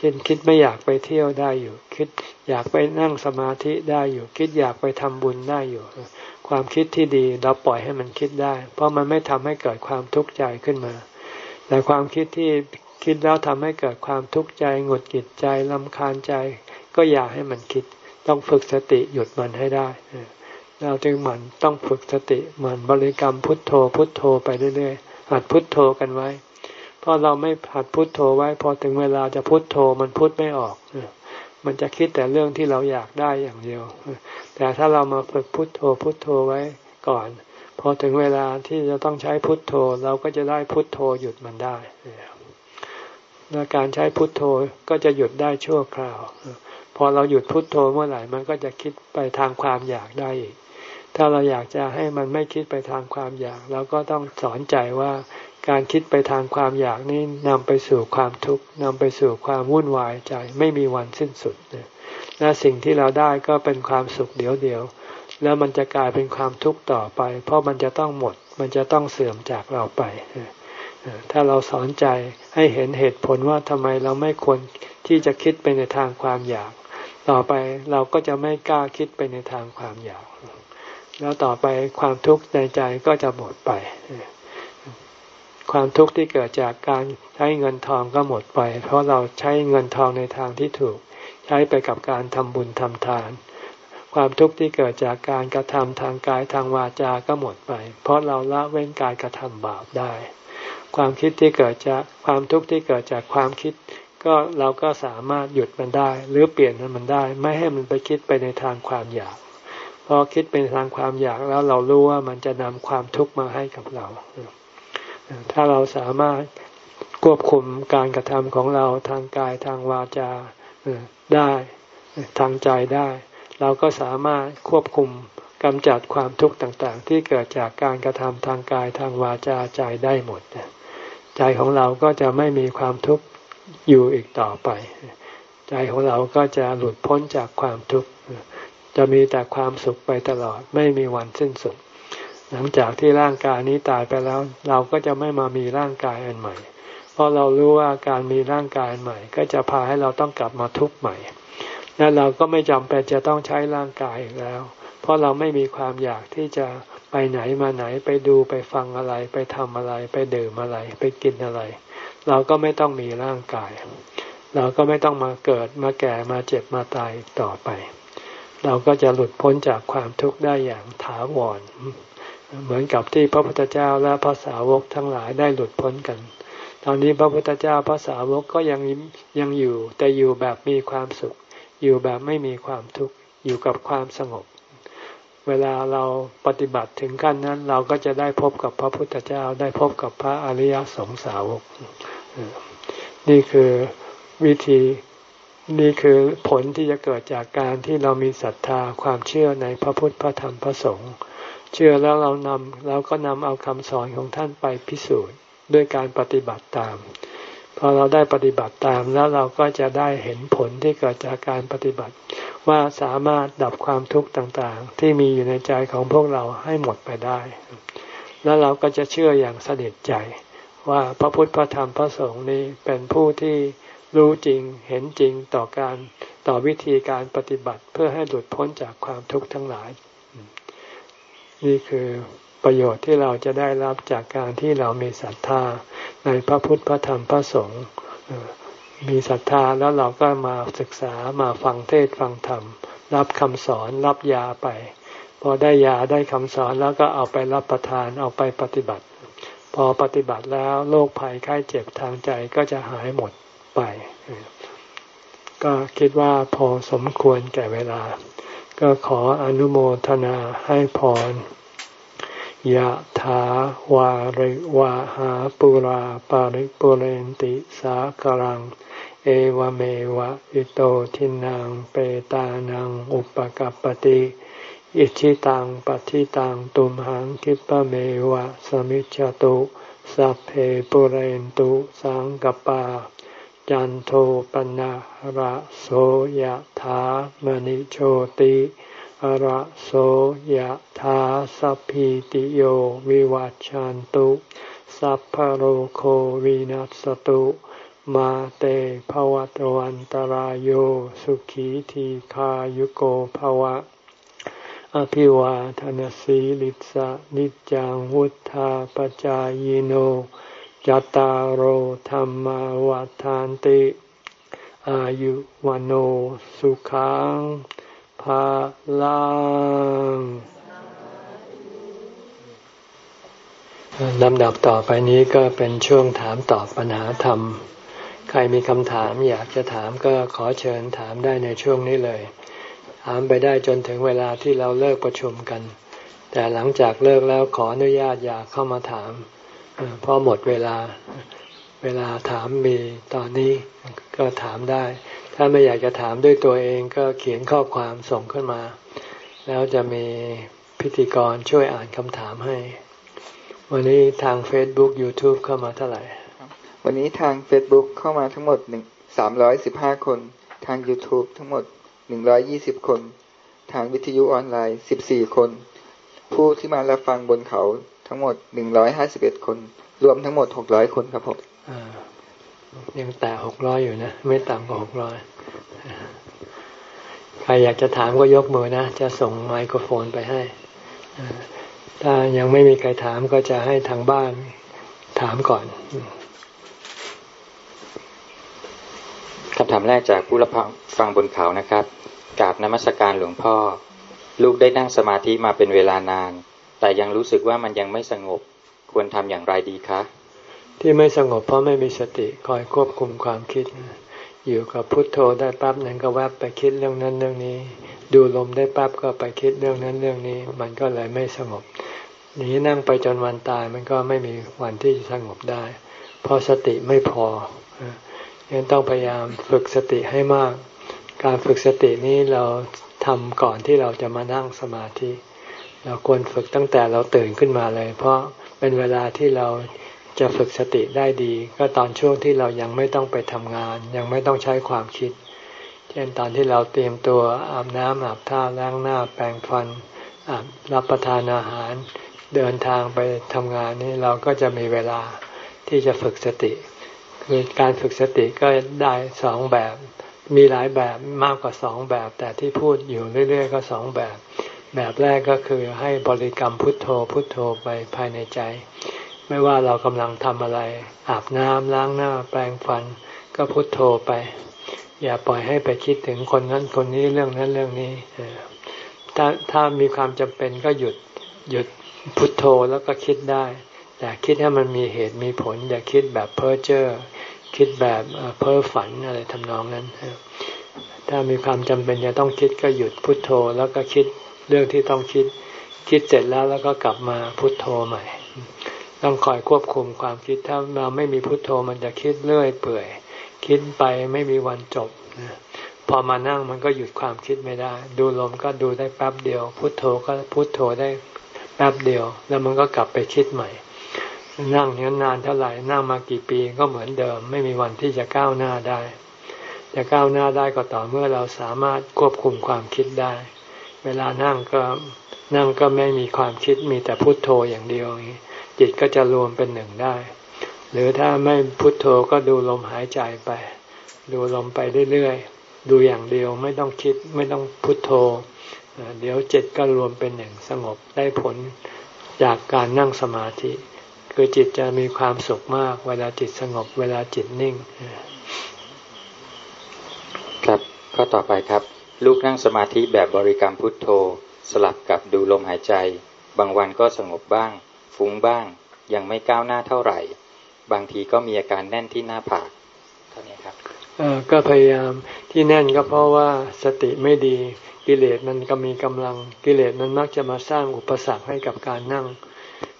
ช่นคิดไม่อยากไปเที่ยวได้อยู่ คิดอยากไปนั่งสมาธิได้อยู่ คิดอยากไปทำบุญได้อยู่ ความคิดที่ดีเราปล่อยให้มันคิดได้ เพราะมันไม่ทำให้เกิดความทุกข์ใจขึ้นมา แต่ความคิดที่คิดแล้วทำให้เกิดความทุกข์ใจหงุดหงิดใจลำคาญใจ ก็อย่าให้มันคิด ต้องฝึกสติหยุดมันให้ได้เราจึงหมั่นต้องฝึกสติหมั่นบริกรรมพุทโธพุทโธไปเรื่อยๆหัดพุทโธกันไว้ พราะเราไม่หัดพุทโธไว้พอถึงเวลาจะพุทโธมันพุทไม่ออกมันจะคิดแต่เรื่องที่เราอยากได้อย่างเดียว แต่ถ้าเรามาฝึกพุทโธพุทโธไว้ก่อน พอถึงเวลาที่จะต้องใช้พุทโธเราก็จะได้พุทโธหยุดมันได้และการใช้พุทโธก็จะหยุดได้ชั่วคราว พอเราหยุดพุทโธเมื่อไหร่มันก็จะคิดไปทางความอยากได้อีก ถ้าเราอยากจะให้มันไม่คิดไปทางความอยาก เราก็ต้องสอนใจว่า การคิดไปทางความอยากนี้นำไปสู่ความทุกข์นำไปสู่ความวุ่นวายใจไม่มีวันสิ้นสุดและสิ่งที่เราได้ก็เป็นความสุขเดียวเดียว แล้วมันจะกลายเป็นความทุกข์ต่อไป เพราะมันจะต้องหมด มันจะต้องเสื่อมจากเราไป ถ้าเราสอนใจให้เห็นเหตุผลว่าทำไมเราไม่ควรที่จะคิดไปในทางความอยาก ต่อไปเราก็จะไม่กล้าคิดไปในทางความอยาก แล้วต่อไปความทุกข์ในใจก็จะหมดไป ความทุกข์ที่เกิดจากการใช้เงินทองก็หมดไป เพราะเราใช้เงินทองในทางที่ถูก ใช้ไปกับการทำบุญทำทาน ความทุกข์ที่เกิดจากการกระทำทางกายทางวาจาก็หมดไป เพราะเราละเว้นการกระทำบาปได้ ความคิดที่เกิดจากความทุกข์ที่เกิดจากความคิด ก็เราก็สามารถหยุดมันได้ หรือเปลี่ยนมันได้ ไม่ให้มันไปคิดไปในทางความอยาก พอคิดเป็นทางความอยากแล้วเรารู้ว่ามันจะนำความทุกข์มาให้กับเรา ถ้าเราสามารถควบคุมการกระทำของเราทางกายทางวาจาได้ทางใจได้ เราก็สามารถควบคุมกำจัดความทุกข์ต่างๆ ที่เกิดจากการกระทำทางกายทางวาจาใจได้หมด ใจของเราก็จะไม่มีความทุกข์อยู่อีกต่อไป ใจของเราก็จะหลุดพ้นจากความทุกข์จะมีแต่ความสุขไปตลอดไม่มีวันสิ้นสุด หลังจากที่ร่างกายนี้ตายไปแล้ว เราก็จะไม่มามีร่างกายอันใหม่ เพราะเรารู้ว่าการมีร่างกายอันใหม่ ก็จะพาให้เราต้องกลับมาทุกข์ใหม่ และเราก็ไม่จำเป็นจะต้องใช้ร่างกายอีกแล้ว เพราะเราไม่มีความอยากที่จะไปไหนมาไหนไปดูไปฟังอะไร ไปทำอะไร ไปดื่มอะไร ไปกินอะไร เราก็ไม่ต้องมีร่างกาย เราก็ไม่ต้องมาเกิดมาแก่มาเจ็บมาตายต่อไป เราก็จะหลุดพ้นจากความทุกข์ได้อย่างถาวร เหมือนกับที่พระพุทธเจ้าและพระสาวกทั้งหลายได้หลุดพ้นกัน ตอนนี้พระพุทธเจ้าพระสาวกก็ยังยังอยู่ แต่อยู่แบบมีความสุข อยู่แบบไม่มีความทุกข์อยู่กับความสงบ เวลาเราปฏิบัติถึงขั้นนั้น เราก็จะได้พบกับพระพุทธเจ้าได้พบกับพระอริยสงสาวก นี่คือวิธีนี่คือผลที่จะเกิดจากการที่เรามีศรัทธาความเชื่อในพระพุทธพระธรรมพระสงฆ์ เชื่อแล้วเรานำเราก็นำเอาคำสอนของท่านไปพิสูจน์ด้วยการปฏิบัติตาม พอเราได้ปฏิบัติตามแล้วเราก็จะได้เห็นผลที่เกิดจากการปฏิบัติ ว่าสามารถดับความทุกข์ต่างๆ ที่มีอยู่ในใจของพวกเราให้หมดไปได้ แล้วเราก็จะเชื่ออย่างสนิทใจ ว่าพระพุทธพระธรรมพระสงฆ์นี้เป็นผู้ที่รู้จริงเห็นจริงต่อการต่อวิธีการปฏิบัติเพื่อให้หลุดพ้นจากความทุกข์ทั้งหลาย นี่คือประโยชน์ที่เราจะได้รับจากการที่เรามีศรัทธาในพระพุทธพระธรรมพระสงฆ์มีศรัทธาแล้วเราก็มาศึกษามาฟังเทศฟังธรรม รับคำสอนรับยาไป พอได้ยาได้คำสอนแล้วก็เอาไปรับประทานเอาไปปฏิบัติ พอปฏิบัติแล้วโรคภัยไข้เจ็บทางใจก็จะหายหมดไป ก็คิดว่าพอสมควรแก่เวลา ก็ขออนุโมทนาให้พรยะถาวาริวะหาปุราปาริปุเรนติสากรัง เอวเมวะอิโตทินังเปตานังอุปกัปติอิชิตังปฏิตังตุมหังคิปะเมวะสมิจจตุสัพเพปุเรนตุสังกปา จันโทปนะระโสยถามณิโชติระโสยถาสัพพิติโยวิวัจจันตุ สัพพโรโควินัสตุ มาเตภวัตวันตารโยสุขีทีขายุโกภวะ อภิวาทนสีลิสะนิจังวุธาปจายโน จตารโหธรรมวาทานติ อายุวันโอสุขังภาลังลำดับต่อไปนี้ก็เป็นช่วงถามตอบปัญหาธรรม ใครมีคำถามอยากจะถามก็ขอเชิญถามได้ในช่วงนี้เลย ถามไปได้จนถึงเวลาที่เราเลิกประชุมกัน แต่หลังจากเลิกแล้วขออนุญาตอยากเข้ามาถาม พอหมดเวลาเวลาถามมีตอนนี้ก็ถามได้ ถ้าไม่อยากจะถามด้วยตัวเองก็เขียนข้อความส่งขึ้นมา แล้วจะมีพิธีกรช่วยอ่านคำถามให้ วันนี้ทาง Facebook YouTube เข้ามาเท่าไหร่ วันนี้ทาง Facebook เข้ามาทั้งหมดหนึ่งสามร้อยสิบห้าคน ทาง YouTube ทั้งหมดหนึ่งร้อยี่สิบคน ทางวิทยุออนไลน์สิบสี่คน ผู้ที่มารับฟังบนเขา ทั้งหมดหนึ่งร้อยห้าสิบเอ็ดคน รวมทั้งหมดหกร้อยคนครับผมยังแต่หกร้อยอยู่นะ ไม่ต่ำกว่าหกร้อยใครอยากจะถามก็ยกมือนะ จะส่งไมโครโฟนไปให้ ถ้ายังไม่มีใครถามก็จะให้ทางบ้านถามก่อนคำถามแรกจากผู้รับฟังบนเขานะครับกราบนมัสการหลวงพ่อ ลูกได้นั่งสมาธิมาเป็นเวลานาน แต่ยังรู้สึกว่ามันยังไม่สงบ ควรทำอย่างไรดีคะ ที่ไม่สงบเพราะไม่มีสติคอยควบคุมความคิด อยู่กับพุทโธได้ปั๊บนั้นก็แวบไปคิดเรื่องนั้นเรื่องนี้ ดูลมได้ปั๊บก็ไปคิดเรื่องนั้นเรื่องนี้ มันก็เลยไม่สงบนีนั่งไปจนวันตายมันก็ไม่มีวันที่สงบได้ เพราะสติไม่พอยังต้องพยายามฝึกสติให้มาก การฝึกสตินี้เราทำก่อนที่เราจะมานั่งสมาธิ เราควรฝึกตั้งแต่เราตื่นขึ้นมาเลย เพราะเป็นเวลาที่เราจะฝึกสติได้ดี ก็ตอนช่วงที่เรายังไม่ต้องไปทำงาน ยังไม่ต้องใช้ความคิด เช่นตอนที่เราเตรียมตัวอาบน้ำอาบท่าล้างหน้าแปรงฟันรับประทานอาหาร เดินทางไปทำงานนี่เราก็จะมีเวลาที่จะฝึกสติ คือการฝึกสติก็ได้สองแบบ มีหลายแบบมากกว่าสองแบบ แต่ที่พูดอยู่เรื่อย ๆ ก็สองแบบ แบบแรกก็คือให้บริกรรมพุทโธพุทโธไปภายในใจ ไม่ว่าเรากำลังทำอะไร อาบน้ำล้างหน้าแปรงฟัน ก็พุทโธไป อย่าปล่อยให้ไปคิดถึงคนนั้นคนนี้เรื่องนั้นเรื่องนี้ถ้าถ้ามีความจำเป็นก็หยุดหยุดพุทโธแล้วก็คิดได้แต่คิดให้มันมีเหตุมีผล อย่าคิดแบบเพ้อเจ้อคิดแบบเพ้อฝันอะไรทำนองนั้นถ้ามีความจำเป็นจะต้องคิดก็หยุดพุทโธ แล้วก็คิด เรื่องที่ต้องคิด คิดเสร็จแล้วแล้วก็กลับมาพุทโธใหม่ ต้องคอยควบคุมความคิดถ้าเราไม่มีพุทโธมันจะคิดเรื่อยเปื่อย คิดไปไม่มีวันจบพอมานั่งมันก็หยุดความคิดไม่ได้ ดูลมก็ดูได้แป๊บเดียว พุทโธก็พุทโธได้แป๊บเดียว แล้วมันก็กลับไปคิดใหม่ นั่งนี้นานเท่าไหร่นั่งมากี่ปีก็เหมือนเดิม ไม่มีวันที่จะก้าวหน้าได้จะก้าวหน้าได้ก็ต่อเมื่อเราสามารถควบคุมความคิดได้ เวลานั่งก็นั่งก็ไม่มีความคิดมีแต่พุโทโธอย่างเดียวจิตก็จะรวมเป็นหนึ่งได้ หรือถ้าไม่พุโทโธก็ดูลมหายใจไป ดูลมไปเรื่อยๆดูอย่างเดียวไม่ต้องคิดไม่ต้องพุโทโธ เดี๋ยวจิตก็รวมเป็นหนึ่งสงบได้ผลจากการนั่งสมาธิ คือจิตจะมีความสุขมาก เวลาจิตสงบ เวลาจิตนิ่ง ครับข้อต่อไปครับ ลูกนั่งสมาธิแบบบริกรรมพุทโธ สลับกับดูลมหายใจ บางวันก็สงบบ้าง ฟุ้งบ้าง ยังไม่ก้าวหน้าเท่าไหร่ บางทีก็มีอาการแน่นที่หน้าผากเท่านี้ครับก็พยายามที่แน่นก็เพราะว่าสติไม่ดีกิเลสมันก็มีกำลังกิเลสมันมักจะมาสร้างอุปสรรคให้กับการนั่ง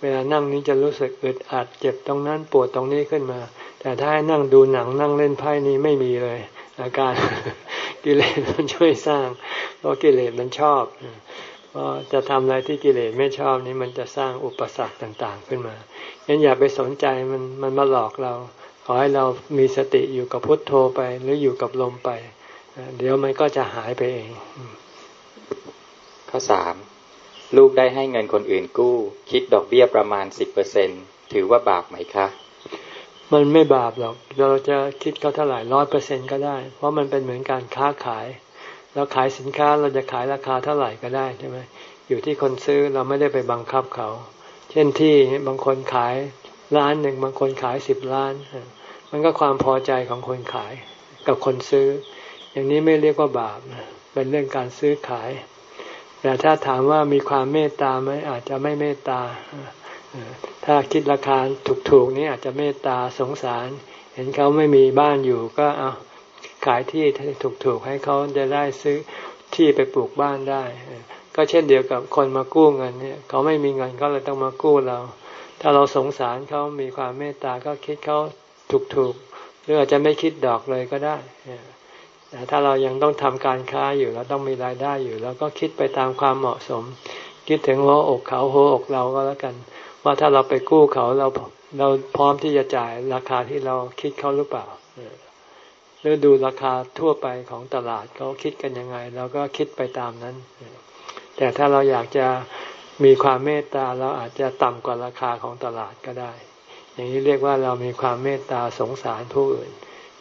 เวลานั่งนี้จะรู้สึกอึดอัดเจ็บตรงนั้นปวดตรงนี้ขึ้นมา แต่ถ้าให้นั่งดูหนังนั่งเล่นไพ่นี้ไม่มีเลย อาการกิเลสมันช่วยสร้าง เพราะกิเลสมันชอบเพราะจะทำอะไรที่กิเลสไม่ชอบนี้มันจะสร้างอุปสรรคต่างๆขึ้นมางั้นอย่าไปสนใจมันมันมาหลอกเรา ขอให้เรามีสติอยู่กับพุทโธไป หรืออยู่กับลมไป เดี๋ยวมันก็จะหายไปเอง ข้อสามลูกได้ให้เงินคนอื่นกู้ คิดดอกเบี้ยประมาณสิบเปอร์เซ็นถือว่าบาปไหมคะ มันไม่บาปหรอกเราจะคิดเขาเท่าไหร่ร้อยเปอร์เซ็นก็ได้ เพราะมันเป็นเหมือนการค้าขายเราขายสินค้าเราจะขายราคาเท่าไหร่ก็ได้ใช่ไหมอยู่ที่คนซื้อเราไม่ได้ไปบังคับเขา เช่นที่บางคนขายล้านหนึ่งบางคนขายสิบล้าน มันก็ความพอใจของคนขายกับคนซื้อ อย่างนี้ไม่เรียกว่าบาปเป็นเรื่องการซื้อขาย แต่ถ้าถามว่ามีความเมตตาไหมอาจจะไม่เมตตา ถ้าคิดราคาถูกๆนี่อาจจะเมตตาสงสาร เห็นเขาไม่มีบ้านอยู่ก็เอาขายที่ถูกๆให้เขาจะได้ซื้อที่ไปปลูกบ้านได้ ก็เช่นเดียวกับคนมากู้เงินเนี่ยเขาไม่มีเงินเขาเลยต้องมากู้เรา ถ้าเราสงสารเขามีความเมตตาก็คิดเขาถูกๆหรืออาจจะไม่คิดดอกเลยก็ได้แต่ถ้าเรายังต้องทำการค้าอยู่เราต้องมีรายได้อยู่ แล้วก็คิดไปตามความเหมาะสม คิดถึงหัวอกเขาหัวอกเราก็แล้วกัน ว่าถ้าเราไปกู้เขาเราเราพร้อมที่จะจ่ายราคาที่เราคิดเขาหรือเปล่าหรือดูราคาทั่วไปของตลาดเขาคิดกันยังไงเราก็คิดไปตามนั้น แต่ถ้าเราอยากจะมีความเมตตาเราอาจจะต่ำกว่าราคาของตลาดก็ได้ อย่างนี้เรียกว่าเรามีความเมตตาสงสารผู้อื่น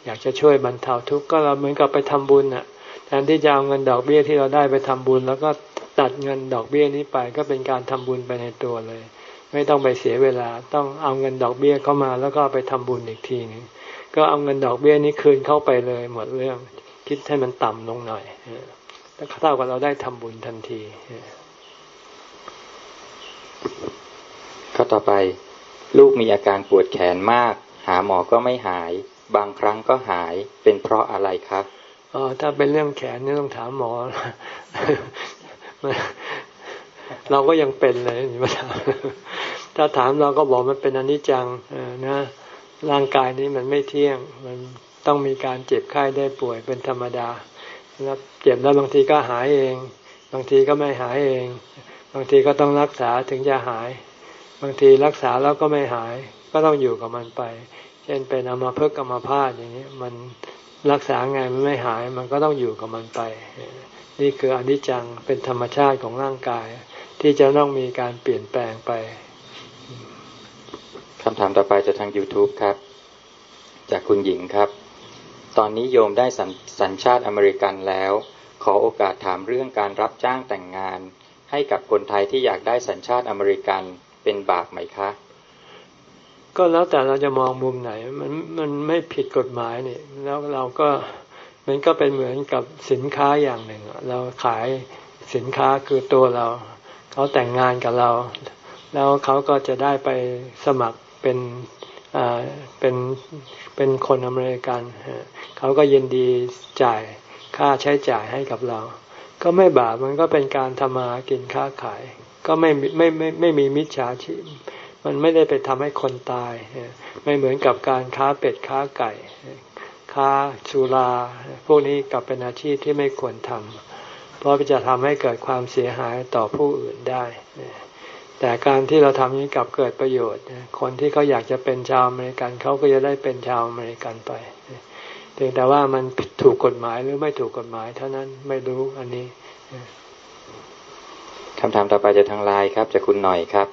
อยากจะช่วยบรรเทาทุกข์ก็เราเหมือนกับไปทำบุญอะแทนที่จะเอาเงินดอกเบี้ยที่เราได้ไปทำบุญ แล้วก็ตัดเงินดอกเบี้ยนี้ไปก็เป็นการทำบุญไปในตัวเลย ไม่ต้องไปเสียเวลา ต้องเอาเงินดอกเบี้ยเข้ามาแล้วก็ไปทำบุญอีกทีนึงก็เอาเงินดอกเบี้ยนี้คืนเข้าไปเลยหมดเรื่องคิดให้มันต่ำลงหน่อยแล้วเท่ากับเราได้ทำบุญทันทีข้อต่อไป ลูกมีอาการปวดแขนมาก หาหมอก็ไม่หาย บางครั้งก็หายเป็นเพราะอะไรครับอ๋อถ้าเป็นเรื่องแขนนี่ต้องถามหมอ เราก็ยังเป็นเลยมาถามถ้าถามเราก็บอกมันเป็นอนิจจังนะร่างกายนี้มันไม่เที่ยง มันต้องมีการเจ็บไข้ได้ป่วยเป็นธรรมดาแล้วเจ็บแล้วบางทีก็หายเอง บางทีก็ไม่หายเอง บางทีก็ต้องรักษาถึงจะหาย บางทีรักษาแล้วก็ไม่หาย ก็ต้องอยู่กับมันไป เช่นเป็นอามาเพิกอามาพาดอย่างนี้มันรักษาไงมันไม่หาย มันก็ต้องอยู่กับมันไป นี่คืออนิจจังเป็นธรรมชาติของร่างกาย ที่จะต้องมีการเปลี่ยนแปลงไปคำถามต่อไปจะทาง YouTube ครับ จากคุณหญิงครับ ตอนนี้โยมได้สสัญชาติอเมริกันแล้ว ขอโอกาสถามเรื่องการรับจ้างแต่งงาน ให้กับคนไทยที่อยากได้สัญชาติอเมริกันเป็นบาปไหมคะ ก็แล้วแต่เราจะมองมุมไหน มันมันไม่ผิดกฎหมายนี่ แล้วเราก็มันก็เป็นเหมือนกับสินค้าอย่างหนึ่ง เราขายสินค้าคือตัวเรา เขาแต่งงานกับเรา แล้วเขาก็จะได้ไปสมัครเป็นเป็นเป็นคนอเมริกันเขาก็ยินดีจ่ายค่าใช้จ่ายให้กับเรา ก็ไม่บาปมันก็เป็นการทำมากินค้าขาย ก็ไม่ไม่ไม่ไม่มีมิจฉาชีพมันไม่ได้ไปทำให้คนตาย ไม่เหมือนกับการค้าเป็ดค้าไก่ ค้าสุรา พวกนี้กลับเป็นอาชีพที่ไม่ควรทำ ราะจะทำให้เกิดความเสียหายต่อผู้อื่นได้ แต่การที่เราทำนี้กับเกิดประโยชน์ คนที่เขาอยากจะเป็นชาวอเมริกันเขาก็จะได้เป็นชาวอเมริกันไปเพียงแต่ว่ามันถูกกฎหมายหรือไม่ถูกกฎหมายเท่านั้นไม่รู้อันนี้คำถามต่อไปจะทางไลน์ครับจากคุณหน่อยครับ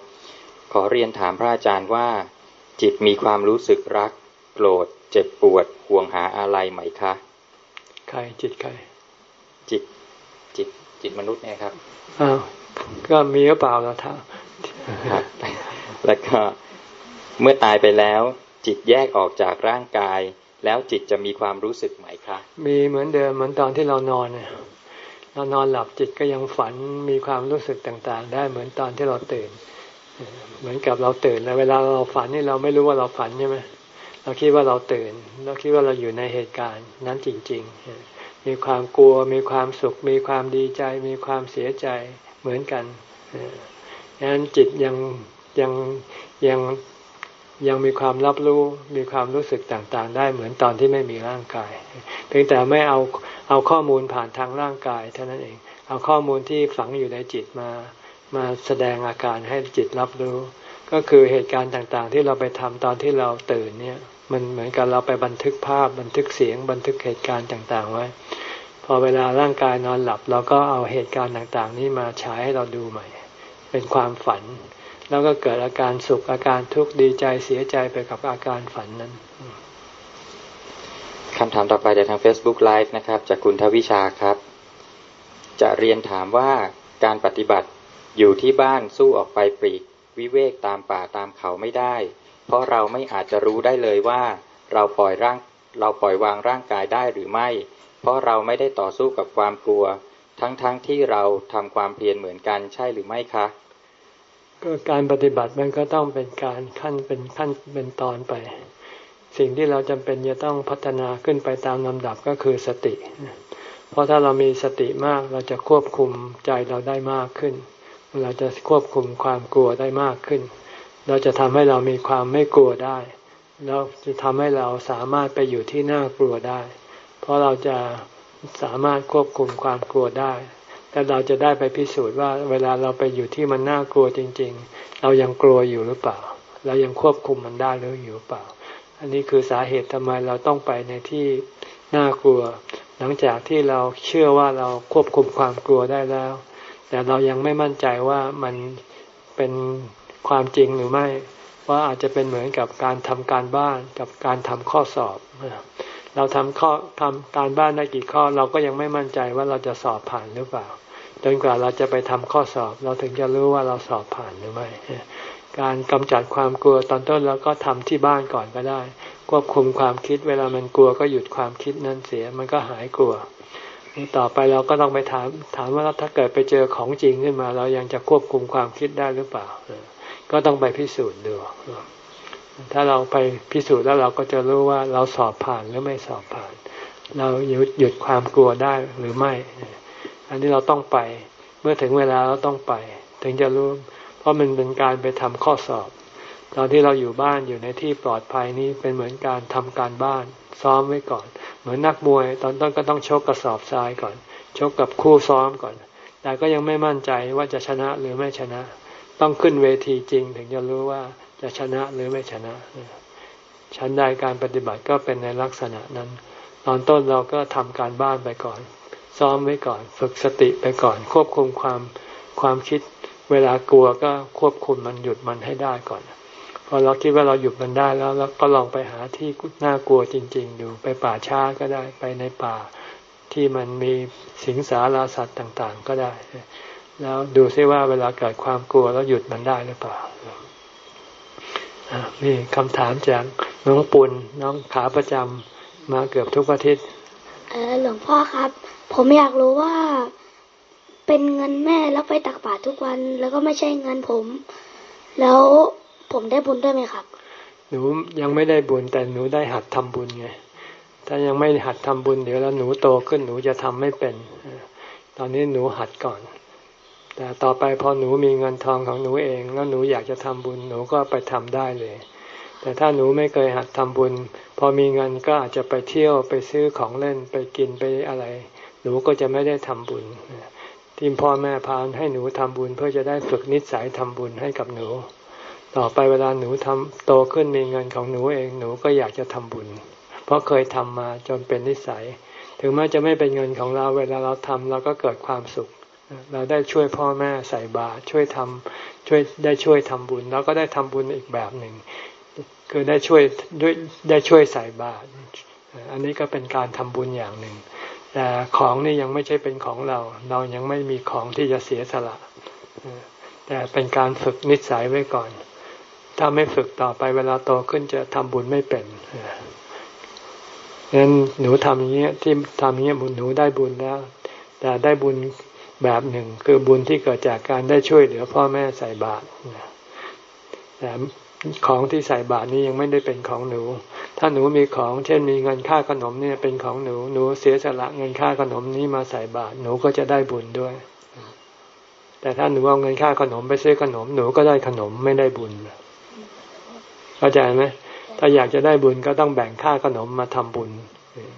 ขอเรียนถามพระอาจารย์ว่า จิตมีความรู้สึกรัก โกรธ เจ็บปวดห่วงหาอะไรไหมคะ ใครจิตใครจิต จิตจิตมนุษย์เนี่ยครับอ้าวก็มีหรือเปล่าล่ะท่าแล้วก็เมื่อตายไปแล้ว จิตแยกออกจากร่างกาย แล้วจิตจะมีความรู้สึกไหมคะมีเหมือนเดิมเหมือนตอนที่เรานอนเนี่ยเรานอนหลับจิตก็ยังฝันมีความรู้สึกต่างๆ ได้เหมือนตอนที่เราตื่น เหมือนกับเราตื่นแล้วเวลาเราฝันนี่เราไม่รู้ว่าเราฝันใช่ไหมเราคิดว่าเราตื่น เราคิดว่าเราอยู่ในเหตุการณ์นั้นจริง ๆ มีความกลัว มีความสุข มีความดีใจ มีความเสียใจเหมือนกันดังนั้นจิตยังยังยังยังมีความรับรู้มีความรู้สึกต่างๆ ได้เหมือนตอนที่ไม่มีร่างกายเพียงแต่ไม่เอาเอาข้อมูลผ่านทางร่างกายเท่านั้นเอง เอาข้อมูลที่ฝังอยู่ในจิตมามาแสดงอาการให้จิตรับรู้ ก็คือเหตุการณ์ต่างๆ ที่เราไปทำตอนที่เราตื่นเนี่ย มันเหมือนกับเราไปบันทึกภาพบันทึกเสียง บันทึกเหตุการณ์ต่าง ๆ ไว้ พอเวลาร่างกายนอนหลับ เราก็เอาเหตุการณ์ต่าง ๆ นี้มาฉายให้เราดูใหม่ เป็นความฝัน แล้วก็เกิดอาการสุขอาการทุกข์ดีใจเสียใจไปกับอาการฝันนั้นคำถามต่อไปจากทาง Facebook Live นะครับ จากคุณทวิชาครับ จะเรียนถามว่าการปฏิบัติอยู่ที่บ้านสู้ออกไปปรีกวิเวกตามป่าตามเขาไม่ได้ เพราะเราไม่อาจจะรู้ได้เลยว่า เราปล่อยร่าง เราปล่อยวางร่างกายได้หรือไม่ เพราะเราไม่ได้ต่อสู้กับความกลัว ทั้งๆทที่เราทำความเพียรเหมือนกันใช่หรือไม่คะก็การปฏิบัติมันก็ต้องเป็นการขั้นเป็นขั้นเป็นตอนไป สิ่งที่เราจำเป็นจะต้องพัฒนาขึ้นไปตามลำดับก็คือสติ เพราะถ้าเรามีสติมากเราจะควบคุมใจเราได้มากขึ้น เราจะควบคุมความกลัวได้มากขึ้น เราจะทำให้เรามีความไม่กลัวได้ เราจะทำให้เราสามารถไปอยู่ที่น่ากลัวได้ เพราะเราจะสามารถควบคุมความกลัวได้ แล้วเราจะได้ไปพิสูจน์ว่าเวลาเราไปอยู่ที่มันน่ากลัวจริง ๆ เรายังกลัวอยู่หรือเปล่า เรายังควบคุมมันได้หรืออยู่เปล่า อันนี้คือสาเหตุทำไมเราต้องไปในที่น่ากลัว หลังจากที่เราเชื่อว่าเราควบคุมความกลัวได้แล้ว แต่เรายังไม่มั่นใจว่ามันเป็น ความจริงหรือไม่ ว่าอาจจะเป็นเหมือนกับการทำการบ้านกับการทำข้อสอบ เราทำข้อทำการบ้านได้กี่ข้อเราก็ยังไม่มั่นใจว่าเราจะสอบผ่านหรือเปล่าจนกว่าเราจะไปทำข้อสอบ เราถึงจะรู้ว่าเราสอบผ่านหรือไม่ การกำจัดความกลัวตอนต้นเราก็ทำที่บ้านก่อนก็ได้ ควบคุมความคิดเวลามันกลัวก็หยุดความคิดนั้นเสียมันก็หายกลัวต่อไปเราก็ต้องไปถาม ถามว่าถ้าเกิดไปเจอของจริงขึ้นมา เรายังจะควบคุมความคิดได้หรือเปล่า ก็ต้องไปพิสูจน์ดู ถ้าเราไปพิสูจน์แล้วเราก็จะรู้ว่าเราสอบผ่านหรือไม่สอบผ่าน เราหยุดหยุดความกลัวได้หรือไม่ อันนี้เราต้องไป เมื่อถึงเวลาเราต้องไป ถึงจะรู้ เพราะมันเป็นการไปทำข้อสอบ ตอนที่เราอยู่บ้านอยู่ในที่ปลอดภัยนี้เป็นเหมือนการทำการบ้าน ซ้อมไว้ก่อน เหมือนนักมวย ตอนต้นก็ต้องชกกระสอบทรายก่อน ชกกับคู่ซ้อมก่อน แต่ก็ยังไม่มั่นใจว่าจะชนะหรือไม่ชนะ ต้องขึ้นเวทีจริง ถึงจะรู้ว่าจะชนะหรือไม่ชนะชั้นใดการปฏิบัติก็เป็นในลักษณะนั้น ตอนต้นเราก็ทำการบ้านไปก่อน ซ้อมไว้ก่อน ฝึกสติไปก่อน ควบคุมความความคิด เวลากลัวก็ควบคุมมันหยุดมันให้ได้ก่อนพอเราคิดว่าเราหยุดมันได้แล้วแล้วก็ลองไปหาที่น่ากลัวจริง ๆ ดูไปป่าช้าก็ได้ไปในป่าที่มันมีสิงสาราสัตว์ต่างๆ ก็ได้ แล้วดูซิว่าเวลาเกิดความกลัวแล้วหยุดมันได้หรือเปล่ามีคำถามจากน้องปุณน้องขาประจำมาเกือบทุกอาทิตย์หลวงพ่อครับ ผมอยากรู้ว่าเป็นเงินแม่แล้วไปตักบาตรทุกวัน แล้วก็ไม่ใช่เงินผม แล้วผมได้บุญด้วยไหมครับ หนูยังไม่ได้บุญแต่หนูได้หัดทำบุญไงถ้ายังไม่หัดทำบุญเดี๋ยวแล้วหนูโตขึ้นหนูจะทำไม่เป็น ตอนนี้หนูหัดก่อน แต่ต่อไปพอหนูมีเงินทองของหนูเอง แล้วหนูอยากจะทำบุญหนูก็ไปทำได้เลย แต่ถ้าหนูไม่เคยหัดทำบุญ พอมีเงินก็อาจจะไปเที่ยวไปซื้อของเล่นไปกินไปอะไร หนูก็จะไม่ได้ทำบุญที่พ่อแม่พานให้หนูทำบุญ เพื่อจะได้ฝึกนิสัยทำบุญให้กับหนู ต่อไปเวลาหนูทำโตขึ้นมีเงินของหนูเองหนูก็อยากจะทำบุญ เพราะเคยทำมาจนเป็นนิสัย ถึงแม้จะไม่เป็นเงินของเราเวลาเราทำเราก็เกิดความสุข เราได้ช่วยพ่อแม่ใส่บาตรช่วยทำช่วยได้ช่วยทำบุญ แล้วก็ได้ทำบุญอีกแบบหนึ่งคือได้ช่วยด้วยได้ช่วยใส่บาตรอันนี้ก็เป็นการทำบุญอย่างหนึ่ง แต่ของนี่ยังไม่ใช่เป็นของเรา เรายังไม่มีของที่จะเสียสละแต่เป็นการฝึกนิสัยไว้ก่อน ถ้าไม่ฝึกต่อไปเวลาโตขึ้นจะทำบุญไม่เป็นงั้นหนูทำอย่างเงี้ยที่ทำอย่างเงี้ยหนูได้บุญแล้ว แต่ได้บุญ แบบหนึ่ง คือบุญที่เกิดจากการได้ช่วยเหลือพ่อแม่ใส่บาตรแต่ของที่ใส่บาตรนี้ยังไม่ได้เป็นของหนู ถ้าหนูมีของเช่นมีเงินค่าขนมเนี่ยเป็นของหนู หนูเสียสละเงินค่าขนมนี้มาใส่บาตรหนูก็จะได้บุญด้วย แต่ถ้าหนูเอาเงินค่าขนมไปซื้อขนม หนูก็ได้ขนมไม่ได้บุญเข้าใจไหมถ้าอยากจะได้บุญก็ต้องแบ่งค่าขนมมาทำบุญ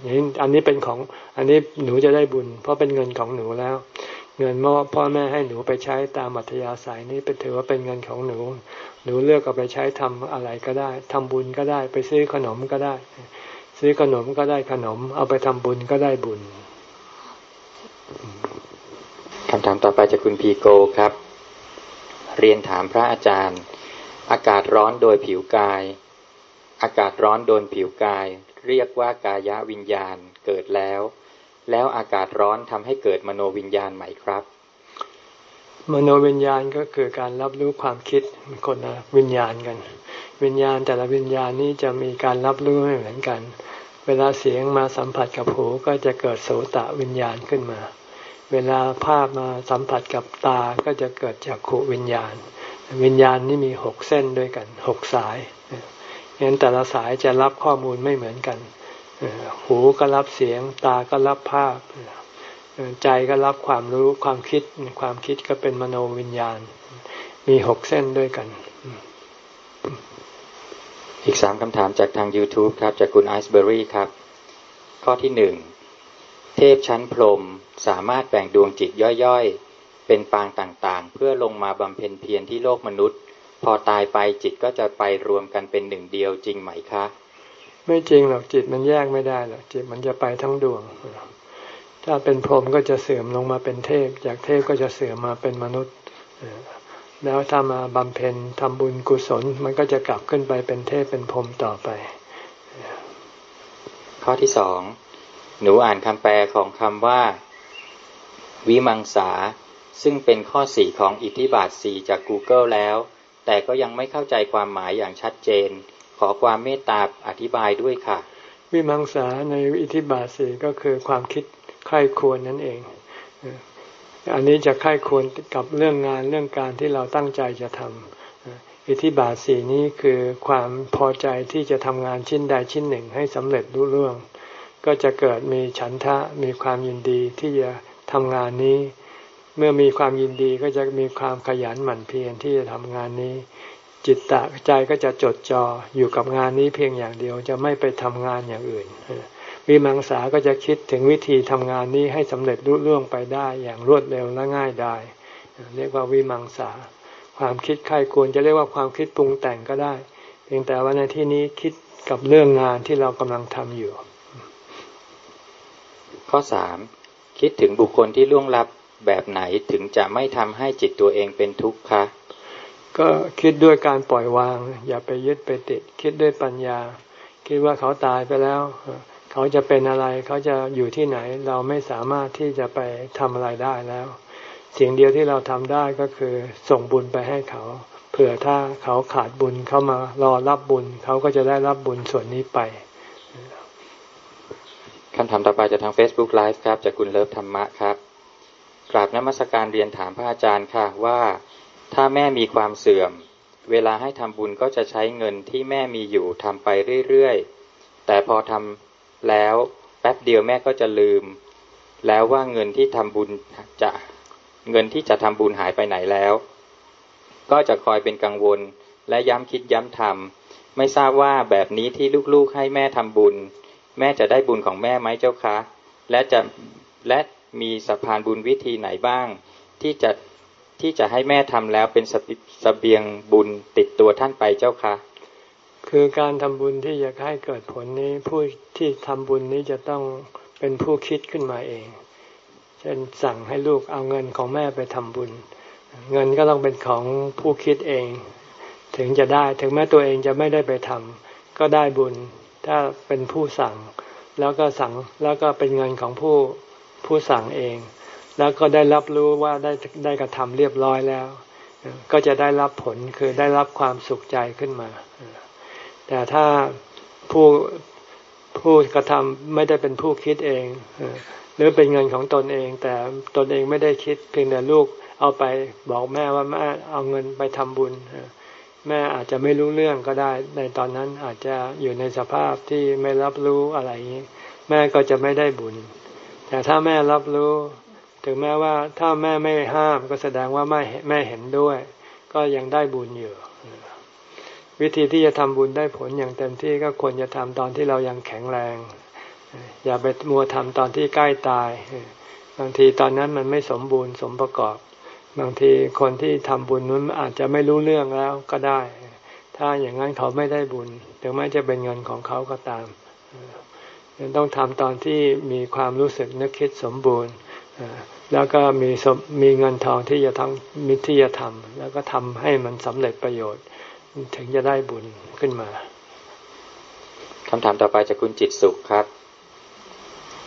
อย่างนี้อันนี้เป็นของ อันนี้หนูจะได้บุญ เพราะเป็นเงินของหนูแล้ว เงินพ่อพ่อแม่ให้หนูไปใช้ตามอัธยาศัยนี้เป็นถือว่าเป็นเงินของหนู หนูเลือกเอาไปใช้ทำอะไรก็ได้ทำบุญก็ได้ไปซื้อขนมก็ได้ ซื้อขนมก็ได้ขนม เอาไปทำบุญก็ได้บุญคำถามต่อไปจากคุณพีโกครับ เรียนถามพระอาจารย์ อากาศร้อนโดยผิวกาย อากาศร้อนโดนผิวกาย เรียกว่ากายวิญญาณเกิดแล้ว แล้วอากาศร้อนทำให้เกิดมโนวิญญาณใหม่ครับ มโนวิญญาณก็คือการรับรู้ความคิดคนละวิญญาณกัน วิญญาณแต่ละวิญญาณนี้จะมีการรับรู้ไม่เหมือนกัน เวลาเสียงมาสัมผัสกับหูก็จะเกิดโสตะวิญญาณขึ้นมา เวลาภาพมาสัมผัสกับตาก็จะเกิดจากขูวิญญาณ วิญญาณนี่มีหกเส้นด้วยกันหกสายงั้นแต่ละสายจะรับข้อมูลไม่เหมือนกัน หูก็รับเสียง ตาก็รับภาพ ใจก็รับความรู้ความคิดความคิดก็เป็นมโนวิญญาณ มีหกเส้นด้วยกัน อีกสามคำถามจากทาง YouTube ครับ จากคุณไอซ์เบอรี่ครับ ข้อที่หนึ่งเทพชั้นพรหมสามารถแบ่งดวงจิตย่อยๆ เป็นปางต่างๆ เพื่อลงมาบำเพ็ญเพียรที่โลกมนุษย์ พอตายไปจิตก็จะไปรวมกันเป็นหนึ่งเดียวจริงไหมคะ ไม่จริงหรอกจิตมันแยกไม่ได้หรอกจิตมันจะไปทั้งดวง ถ้าเป็นพรหมก็จะเสื่อมลงมาเป็นเทพ จากเทพก็จะเสื่อมมาเป็นมนุษย์แล้วถ้ามาบำเพ็ญทำบุญกุศล มันก็จะกลับขึ้นไปเป็นเทพเป็นพรหมต่อไป ข้อที่สองหนูอ่านคำแปลของคำว่า วิมังสา ซึ่งเป็นข้อสี่ของอิทธิบาทสี่จาก Google แล้ว แต่ก็ยังไม่เข้าใจความหมายอย่างชัดเจน ขอความเมตตาอธิบายด้วยค่ะ วิมังสาในอิทธิบาสีก็คือความคิดใคร่ควรนั่นเอง อันนี้จะใคร่ควรกับเรื่องงานเรื่องการที่เราตั้งใจจะทำอิทธิบาสีนี้คือความพอใจที่จะทำงานชิ้นใดชิ้นหนึ่งให้สำเร็จรุ่เรื่องก็จะเกิดมีฉันทะมีความยินดีที่จะทำงานนี้ เมื่อมีความยินดีก็จะมีความขยันหมั่นเพียรที่จะทำงานนี้ จิตตะใจก็จะจดจอ่ออยู่กับงานนี้เพียงอย่างเดียวจะไม่ไปทำงานอย่างอื่น วิมังสาก็จะคิดถึงวิธีทำงานนี้ให้สำเร็จรุ่ร่วงไปได้อย่างรวดเร็วและง่ายได้ เรียกว่าวิมังสา ความคิดใครควรจะเรียกว่าความคิดปรุงแต่งก็ได้ เพียงแต่ว่าในที่นี้คิดกับเรื่องงานที่เรากำลังทำอยู่ ข้อสามคิดถึงบุคคลที่ล่วงลับแบบไหนถึงจะไม่ทำให้จิตตัวเองเป็นทุกข์คะ ก็คิดด้วยการปล่อยวาง อย่าไปยึดไปติด คิดด้วยปัญญา คิดว่าเขาตายไปแล้ว เขาจะเป็นอะไรเขาจะอยู่ที่ไหน เราไม่สามารถที่จะไปทำอะไรได้แล้ว สิ่งเดียวที่เราทำได้ก็คือส่งบุญไปให้เขาเผื่อถ้าเขาขาดบุญเขามารอรับบุญ เขาก็จะได้รับบุญส่วนนี้ไปคำถามต่อไปจากทาง Facebook Live ครับจากคุณเลิฟธรรมะครับกราบนมัสการเรียนถามพระอาจารย์ค่ะว่า ถ้าแม่มีความเสื่อม เวลาให้ทำบุญก็จะใช้เงินที่แม่มีอยู่ทำไปเรื่อยๆ แต่พอทำแล้วแป๊บเดียวแม่ก็จะลืม แล้วว่าเงินที่ทำบุญจะเงินที่จะทำบุญหายไปไหนแล้ว ก็จะคอยเป็นกังวลและย้ำคิดย้ำทำไม่ทราบว่าแบบนี้ที่ลูกๆให้แม่ทำบุญ แม่จะได้บุญของแม่ไหมเจ้าคะ และจะและมีสะพานบุญวิธีไหนบ้าง ที่จะ ที่จะให้แม่ทำแล้วเป็นสสเบียงบุญติดตัวท่านไปเจ้าคะคือการทำบุญที่จะให้เกิดผลนี้ผู้ที่ทำบุญนี้จะต้องเป็นผู้คิดขึ้นมาเอง เช่นสั่งให้ลูกเอาเงินของแม่ไปทำบุญ เงินก็ต้องเป็นของผู้คิดเอง ถึงจะได้ถึงแม้ตัวเองจะไม่ได้ไปทำก็ได้บุญถ้าเป็นผู้สั่ง แล้วก็สั่งแล้วก็เป็นเงินของผู้ผู้สั่งเอง แล้วก็ได้รับรู้ว่าได้ได้กระทำเรียบร้อยแล้ว ก็จะได้รับผลคือได้รับความสุขใจขึ้นมา แต่ถ้าผู้ผู้กระทำไม่ได้เป็นผู้คิดเอง หรือเป็นเงินของตนเอง แต่ตนเองไม่ได้คิด เพียงแต่ลูกเอาไปบอกแม่ว่าแม่เอาเงินไปทำบุญแม่อาจจะไม่รู้เรื่องก็ได้ ในตอนนั้นอาจจะอยู่ในสภาพที่ไม่รับรู้อะไรอย่างนี้ แม่ก็จะไม่ได้บุญ แต่ถ้าแม่รับรู้ ถึงแม้ว่าถ้าแม่ไม่ห้ามก็แสดงว่าแม่แม่เห็นด้วย ก็ยังได้บุญอยู่วิธีที่จะทำบุญได้ผลอย่างเต็มที่ก็ควรจะทำตอนที่เรายังแข็งแรง อย่าไปมัวทำตอนที่ใกล้ตาย บางทีตอนนั้นมันไม่สมบูรณ์สมประกอบ บางทีคนที่ทำบุญนั้นอาจจะไม่รู้เรื่องแล้วก็ได้ ถ้าอย่างนั้นเขาไม่ได้บุญถึงแม้จะเป็นเงินของเขาก็ตามต้องทำตอนที่มีความรู้สึกนึกคิดสมบูรณ์ แล้วก็มีมีเงินทองที่จะทั้งมิที่จะทำแล้วก็ทำให้มันสำเร็จประโยชน์ ถึงจะได้บุญขึ้นมาคำถามต่อไปจากคุณจิตสุขครับ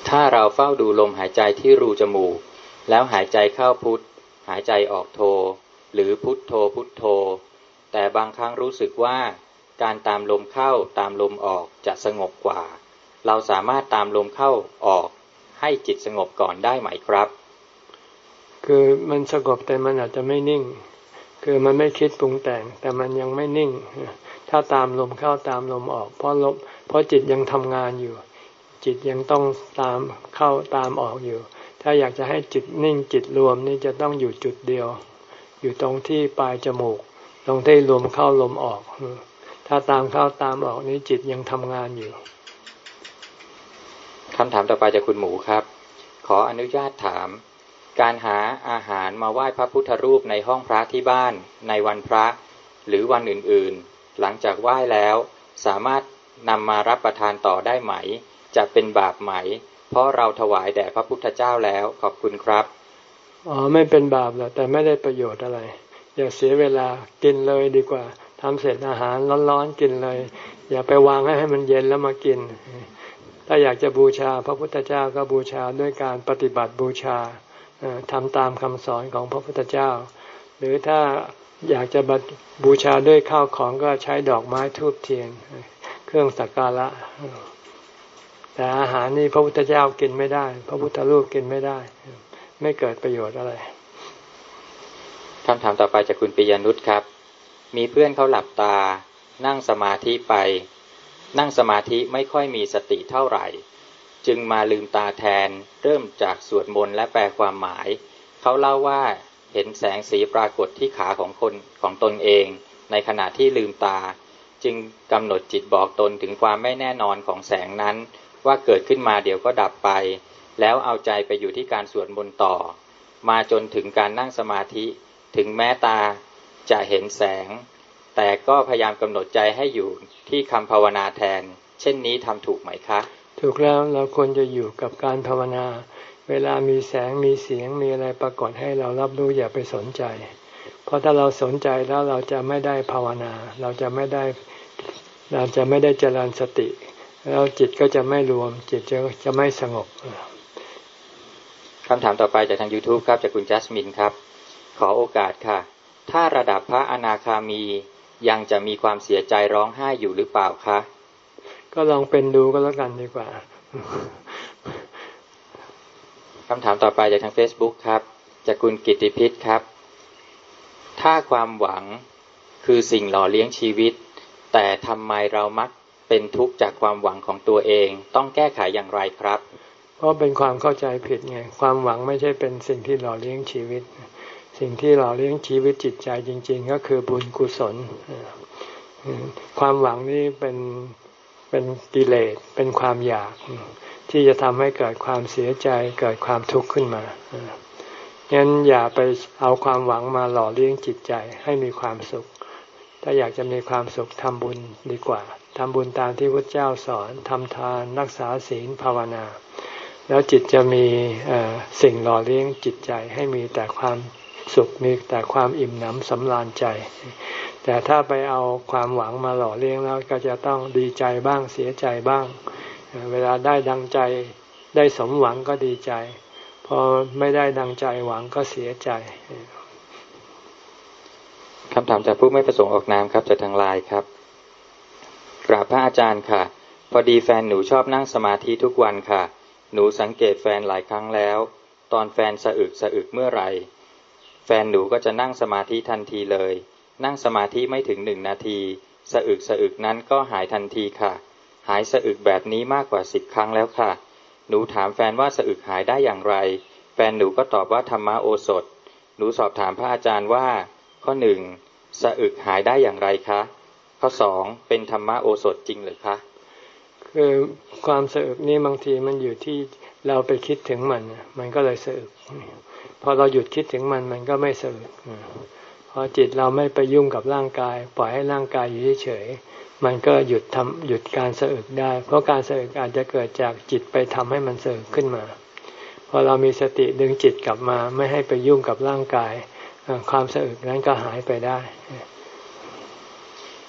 ถ้าเราเฝ้าดูลมหายใจที่รูจมูก แล้วหายใจเข้าพุทหายใจออกโท หรือพุทโทพุทโท แต่บางครั้งรู้สึกว่าการตามลมเข้าตามลมออกจะสงบกว่า เราสามารถตามลมเข้าออกให้จิตสงบก่อนได้ไหมครับ คือมันสงบแต่มันอาจจะไม่นิ่ง คือมันไม่คิดปรุงแต่ง แต่มันยังไม่นิ่ง ถ้าตามลมเข้าตามลมออก เพราะลมเพราะจิตยังทำงานอยู่ จิตยังต้องตามเข้าตามออกอยู่ ถ้าอยากจะให้จิตนิ่งจิตรวมนี่จะต้องอยู่จุดเดียว อยู่ตรงที่ปลายจมูก ตรงที่ลมเข้าลมออก ถ้าตามเข้าตามออกนี้จิตยังทำงานอยู่คำถามต่อไปจากคุณหมูครับ ขออนุญาตถาม การหาอาหารมาไหว้พระพุทธรูปในห้องพระที่บ้าน ในวันพระ หรือวันอื่นๆ หลังจากไหว้แล้ว สามารถนำมารับประทานต่อได้ไหม จะเป็นบาปไหม เพราะเราถวายแด่พระพุทธเจ้าแล้วขอบคุณครับอ๋อไม่เป็นบาปหรอกแต่ไม่ได้ประโยชน์อะไร อย่าเสียเวลากินเลยดีกว่าทำเสร็จอาหารร้อนๆกินเลย อย่าไปวางให้ให้มันเย็นแล้วมากิน ถ้าอยากจะบูชา พระพุทธเจ้าก็บูชาด้วยการปฏิบัติบูชา ทำตามคำสอนของพระพุทธเจ้า หรือถ้าอยากจะบูชาด้วยข้าวของก็ใช้ดอกไม้ทูบเทียน เครื่องสักการะ แต่อาหารนี่พระพุทธเจ้ากินไม่ได้ พระพุทธรูปกินไม่ได้ ไม่เกิดประโยชน์อะไรคำถามต่อไปจากคุณปิยนุชครับ มีเพื่อนเขาหลับตา นั่งสมาธิไป นั่งสมาธิไม่ค่อยมีสติเท่าไหร่ จึงมาลืมตาแทน เริ่มจากสวดมนต์และแปลความหมาย เขาเล่าว่าเห็นแสงสีปรากฏที่ขาของคนของตนเอง ในขณะที่ลืมตา จึงกำหนดจิตบอกตนถึงความไม่แน่นอนของแสงนั้น ว่าเกิดขึ้นมาเดี๋ยวก็ดับไป แล้วเอาใจไปอยู่ที่การสวดมนต์ต่อ มาจนถึงการนั่งสมาธิ ถึงแม้ตาจะเห็นแสง แต่ก็พยายามกำหนดใจให้อยู่ที่คำภาวนาแทน เช่นนี้ทำถูกไหมคะ ถูกแล้วเราควรจะอยู่กับการภาวนา เวลามีแสงมีเสียงมีอะไรปรากฏให้เรารับรู้อย่าไปสนใจ เพราะถ้าเราสนใจแล้วเราจะไม่ได้ภาวนา เราจะไม่ได้เราจะไม่ได้เจริญสติ แล้วจิตก็จะไม่รวม จิตจะจะไม่สงบคำถามต่อไปจากทาง YouTube ครับจากคุณจัสมินครับ ขอโอกาสค่ะ ถ้าระดับพระอนาคามียังจะมีความเสียใจร้องไห้อยู่หรือเปล่าคะ ก็ลองเป็นดูก็แล้วกันดีกว่าคำถามต่อไปจากทาง Facebook ครับ จากคุณกิติพิษครับ ถ้าความหวังคือสิ่งหล่อเลี้ยงชีวิต แต่ทำไมเรามักเป็นทุกข์จากความหวังของตัวเอง ต้องแก้ไขอย่างไรครับ เพราะเป็นความเข้าใจผิดไง ความหวังไม่ใช่เป็นสิ่งที่หล่อเลี้ยงชีวิต สิ่งที่หล่อเลี้ยงชีวิตจิตใจจริง ๆ ก็คือบุญกุศล ความหวังนี่เป็น เป็นกิเลสเป็นความอยาก ที่จะทำให้เกิดความเสียใจเกิดความทุกข์ขึ้นมางั้นอย่าไปเอาความหวังมาหล่อเลี้ยงจิตใจให้มีความสุข ถ้าอยากจะมีความสุขทำบุญดีกว่าทำบุญตามที่พระเจ้าสอนทำทานรักษาศีลภาวนา แล้วจิตจะมีสิ่งหล่อเลี้ยงจิตใจให้มีแต่ความสุขมีแต่ความอิ่มหนำสำราญใจ แต่ถ้าไปเอาความหวังมาหล่อเลี้ยงแล้วก็จะต้องดีใจบ้างเสียใจบ้าง เวลาได้ดังใจได้สมหวังก็ดีใจ พอไม่ได้ดังใจหวังก็เสียใจคำถามจากผู้ไม่ประสงค์ออกนามครับจากทางไลน์ครับ กราบพระอาจารย์ค่ะ พอดีแฟนหนูชอบนั่งสมาธิทุกวันค่ะ หนูสังเกตแฟนหลายครั้งแล้ว ตอนแฟนสะอึกสะอึกเมื่อไหร่ แฟนหนูก็จะนั่งสมาธิทันทีเลย นั่งสมาธิไม่ถึงหนึ่งนาที สะอึกสะอึกนั้นก็หายทันทีค่ะ หายสะอึกแบบนี้มากกว่าสิบครั้งแล้วค่ะ หนูถามแฟนว่าสะอึกหายได้อย่างไร แฟนหนูก็ตอบว่าธรรมโอสถ หนูสอบถามพระอาจารย์ว่า ข้อหนึ่งสะอึกหายได้อย่างไรคะ ข้อสองเป็นธรรมโอสถจริงหรือคะ คือความสะอึกนี่บางทีมันอยู่ที่เราไปคิดถึงมัน มันก็เลยสะอึกพอเราหยุดคิดถึงมันมันก็ไม่สะอึก อจิตเราไม่ไปยุ่งกับร่างกาย ปล่อยให้ร่างกายอยู่เฉยๆมันก็หยุดทำหยุดการสะอึกได้ เพราะการสะอึกอาจจะเกิดจากจิตไปทำให้มันสะอึกขึ้นมา พอเรามีสติดึงจิตกลับมาไม่ให้ไปยุ่งกับร่างกาย ความสะอึกนั้นก็หายไปได้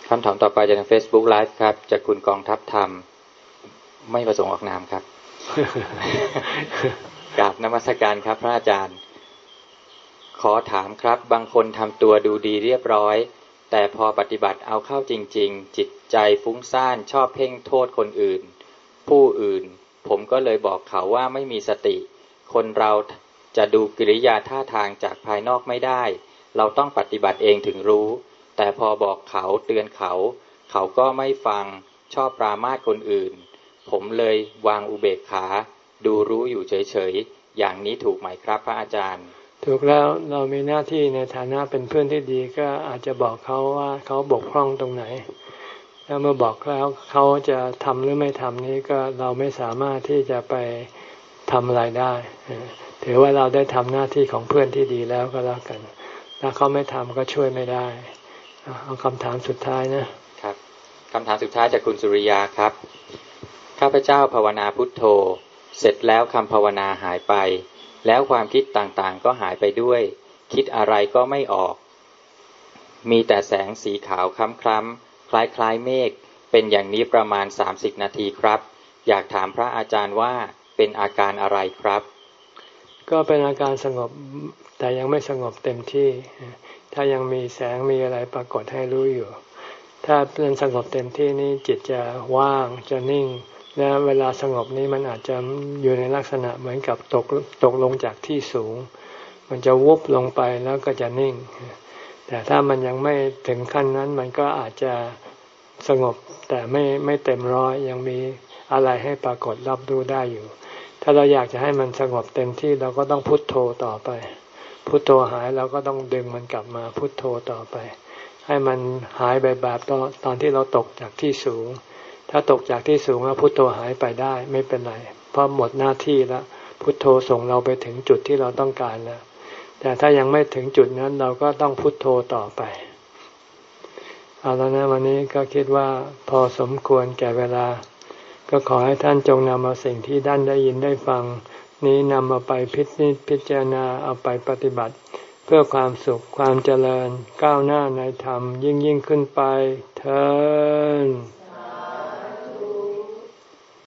คำถามต่อไปจากทาง Facebook Live ครับ จากคุณกองทัพธรรม ไม่ประสงค์ออกนามครับกราบนมัสการครับ พระอาจารย์ ขอถามครับ บางคนทำตัวดูดีเรียบร้อย แต่พอปฏิบัติเอาเข้าจริง ๆ จิตใจฟุ้งซ่านชอบเพ่งโทษคนอื่น ผู้อื่น ผมก็เลยบอกเขาว่าไม่มีสติ คนเราจะดูกิริยาท่าทางจากภายนอกไม่ได้ เราต้องปฏิบัติเองถึงรู้ แต่พอบอกเขาเตือนเขา เขาก็ไม่ฟังชอบปรามาสคนอื่น ผมเลยวางอุเบกขา ดูรู้อยู่เฉยๆ อย่างนี้ถูกไหมครับพระอาจารย์ ถูกแล้วเรามีหน้าที่ในฐานะเป็นเพื่อนที่ดีก็อาจจะบอกเขาว่าเขาบกพร่องตรงไหนแล้วเมื่อบอกแล้วเขาจะทำหรือไม่ทำนี้ก็เราไม่สามารถที่จะไปทำอะไรได้ ถือว่าเราได้ทำหน้าที่ของเพื่อนที่ดีแล้วก็แล้วกันถ้าเขาไม่ทำก็ช่วยไม่ได้เอาคำถามสุดท้ายนะครับคำถามสุดท้ายจากคุณสุริยาครับข้าพเจ้าภาวนาพุทโธ เสร็จแล้วคำภาวนาหายไป แล้วความคิดต่างๆ ก็หายไปด้วย คิดอะไรก็ไม่ออก มีแต่แสงสีขาวคล้ำๆคล้ายๆเมฆ เป็นอย่างนี้ประมาณ 30 นาทีครับ อยากถามพระอาจารย์ว่าเป็นอาการอะไรครับ ก็เป็นอาการสงบแต่ยังไม่สงบเต็มที่ ถ้ายังมีแสงมีอะไรปรากฏให้รู้อยู่ ถ้าเป็นสงบเต็มที่นี้จิตจะว่างจะนิ่ง และเวลาสงบนี้มันอาจจะอยู่ในลักษณะเหมือนกับตกตกลงจากที่สูง มันจะวุบลงไปแล้วก็จะนิ่ง แต่ถ้ามันยังไม่ถึงขั้นนั้นมันก็อาจจะสงบแต่ไม่ไม่เต็มร้อยยังมีอะไรให้ปรากฏรับรู้ได้อยู่ ถ้าเราอยากจะให้มันสงบเต็มที่เราก็ต้องพุทโธต่อไป พุทโธหายเราก็ต้องดึงมันกลับมาพุทโธต่อไป ให้มันหายไปแบบตอนตอนที่เราตกจากที่สูง ถ้าตกจากที่สูงแล้วพุทโธหายไปได้ไม่เป็นไรเพราะหมดหน้าที่แล้วพุทโธส่งเราไปถึงจุดที่เราต้องการแล้ว แต่ถ้ายังไม่ถึงจุดนั้นเราก็ต้องพุทโธต่อไปเอาแล้วนะวันนี้ก็คิดว่าพอสมควรแก่เวลา ก็ขอให้ท่านจงนำเอาสิ่งที่ท่านได้ยินได้ฟัง นี้นำมาไปพิจิตพิจารณาเอาไปปฏิบัติ เพื่อความสุขความเจริญก้าวหน้าในธรรมยิ่งยิ่งขึ้นไปเธอ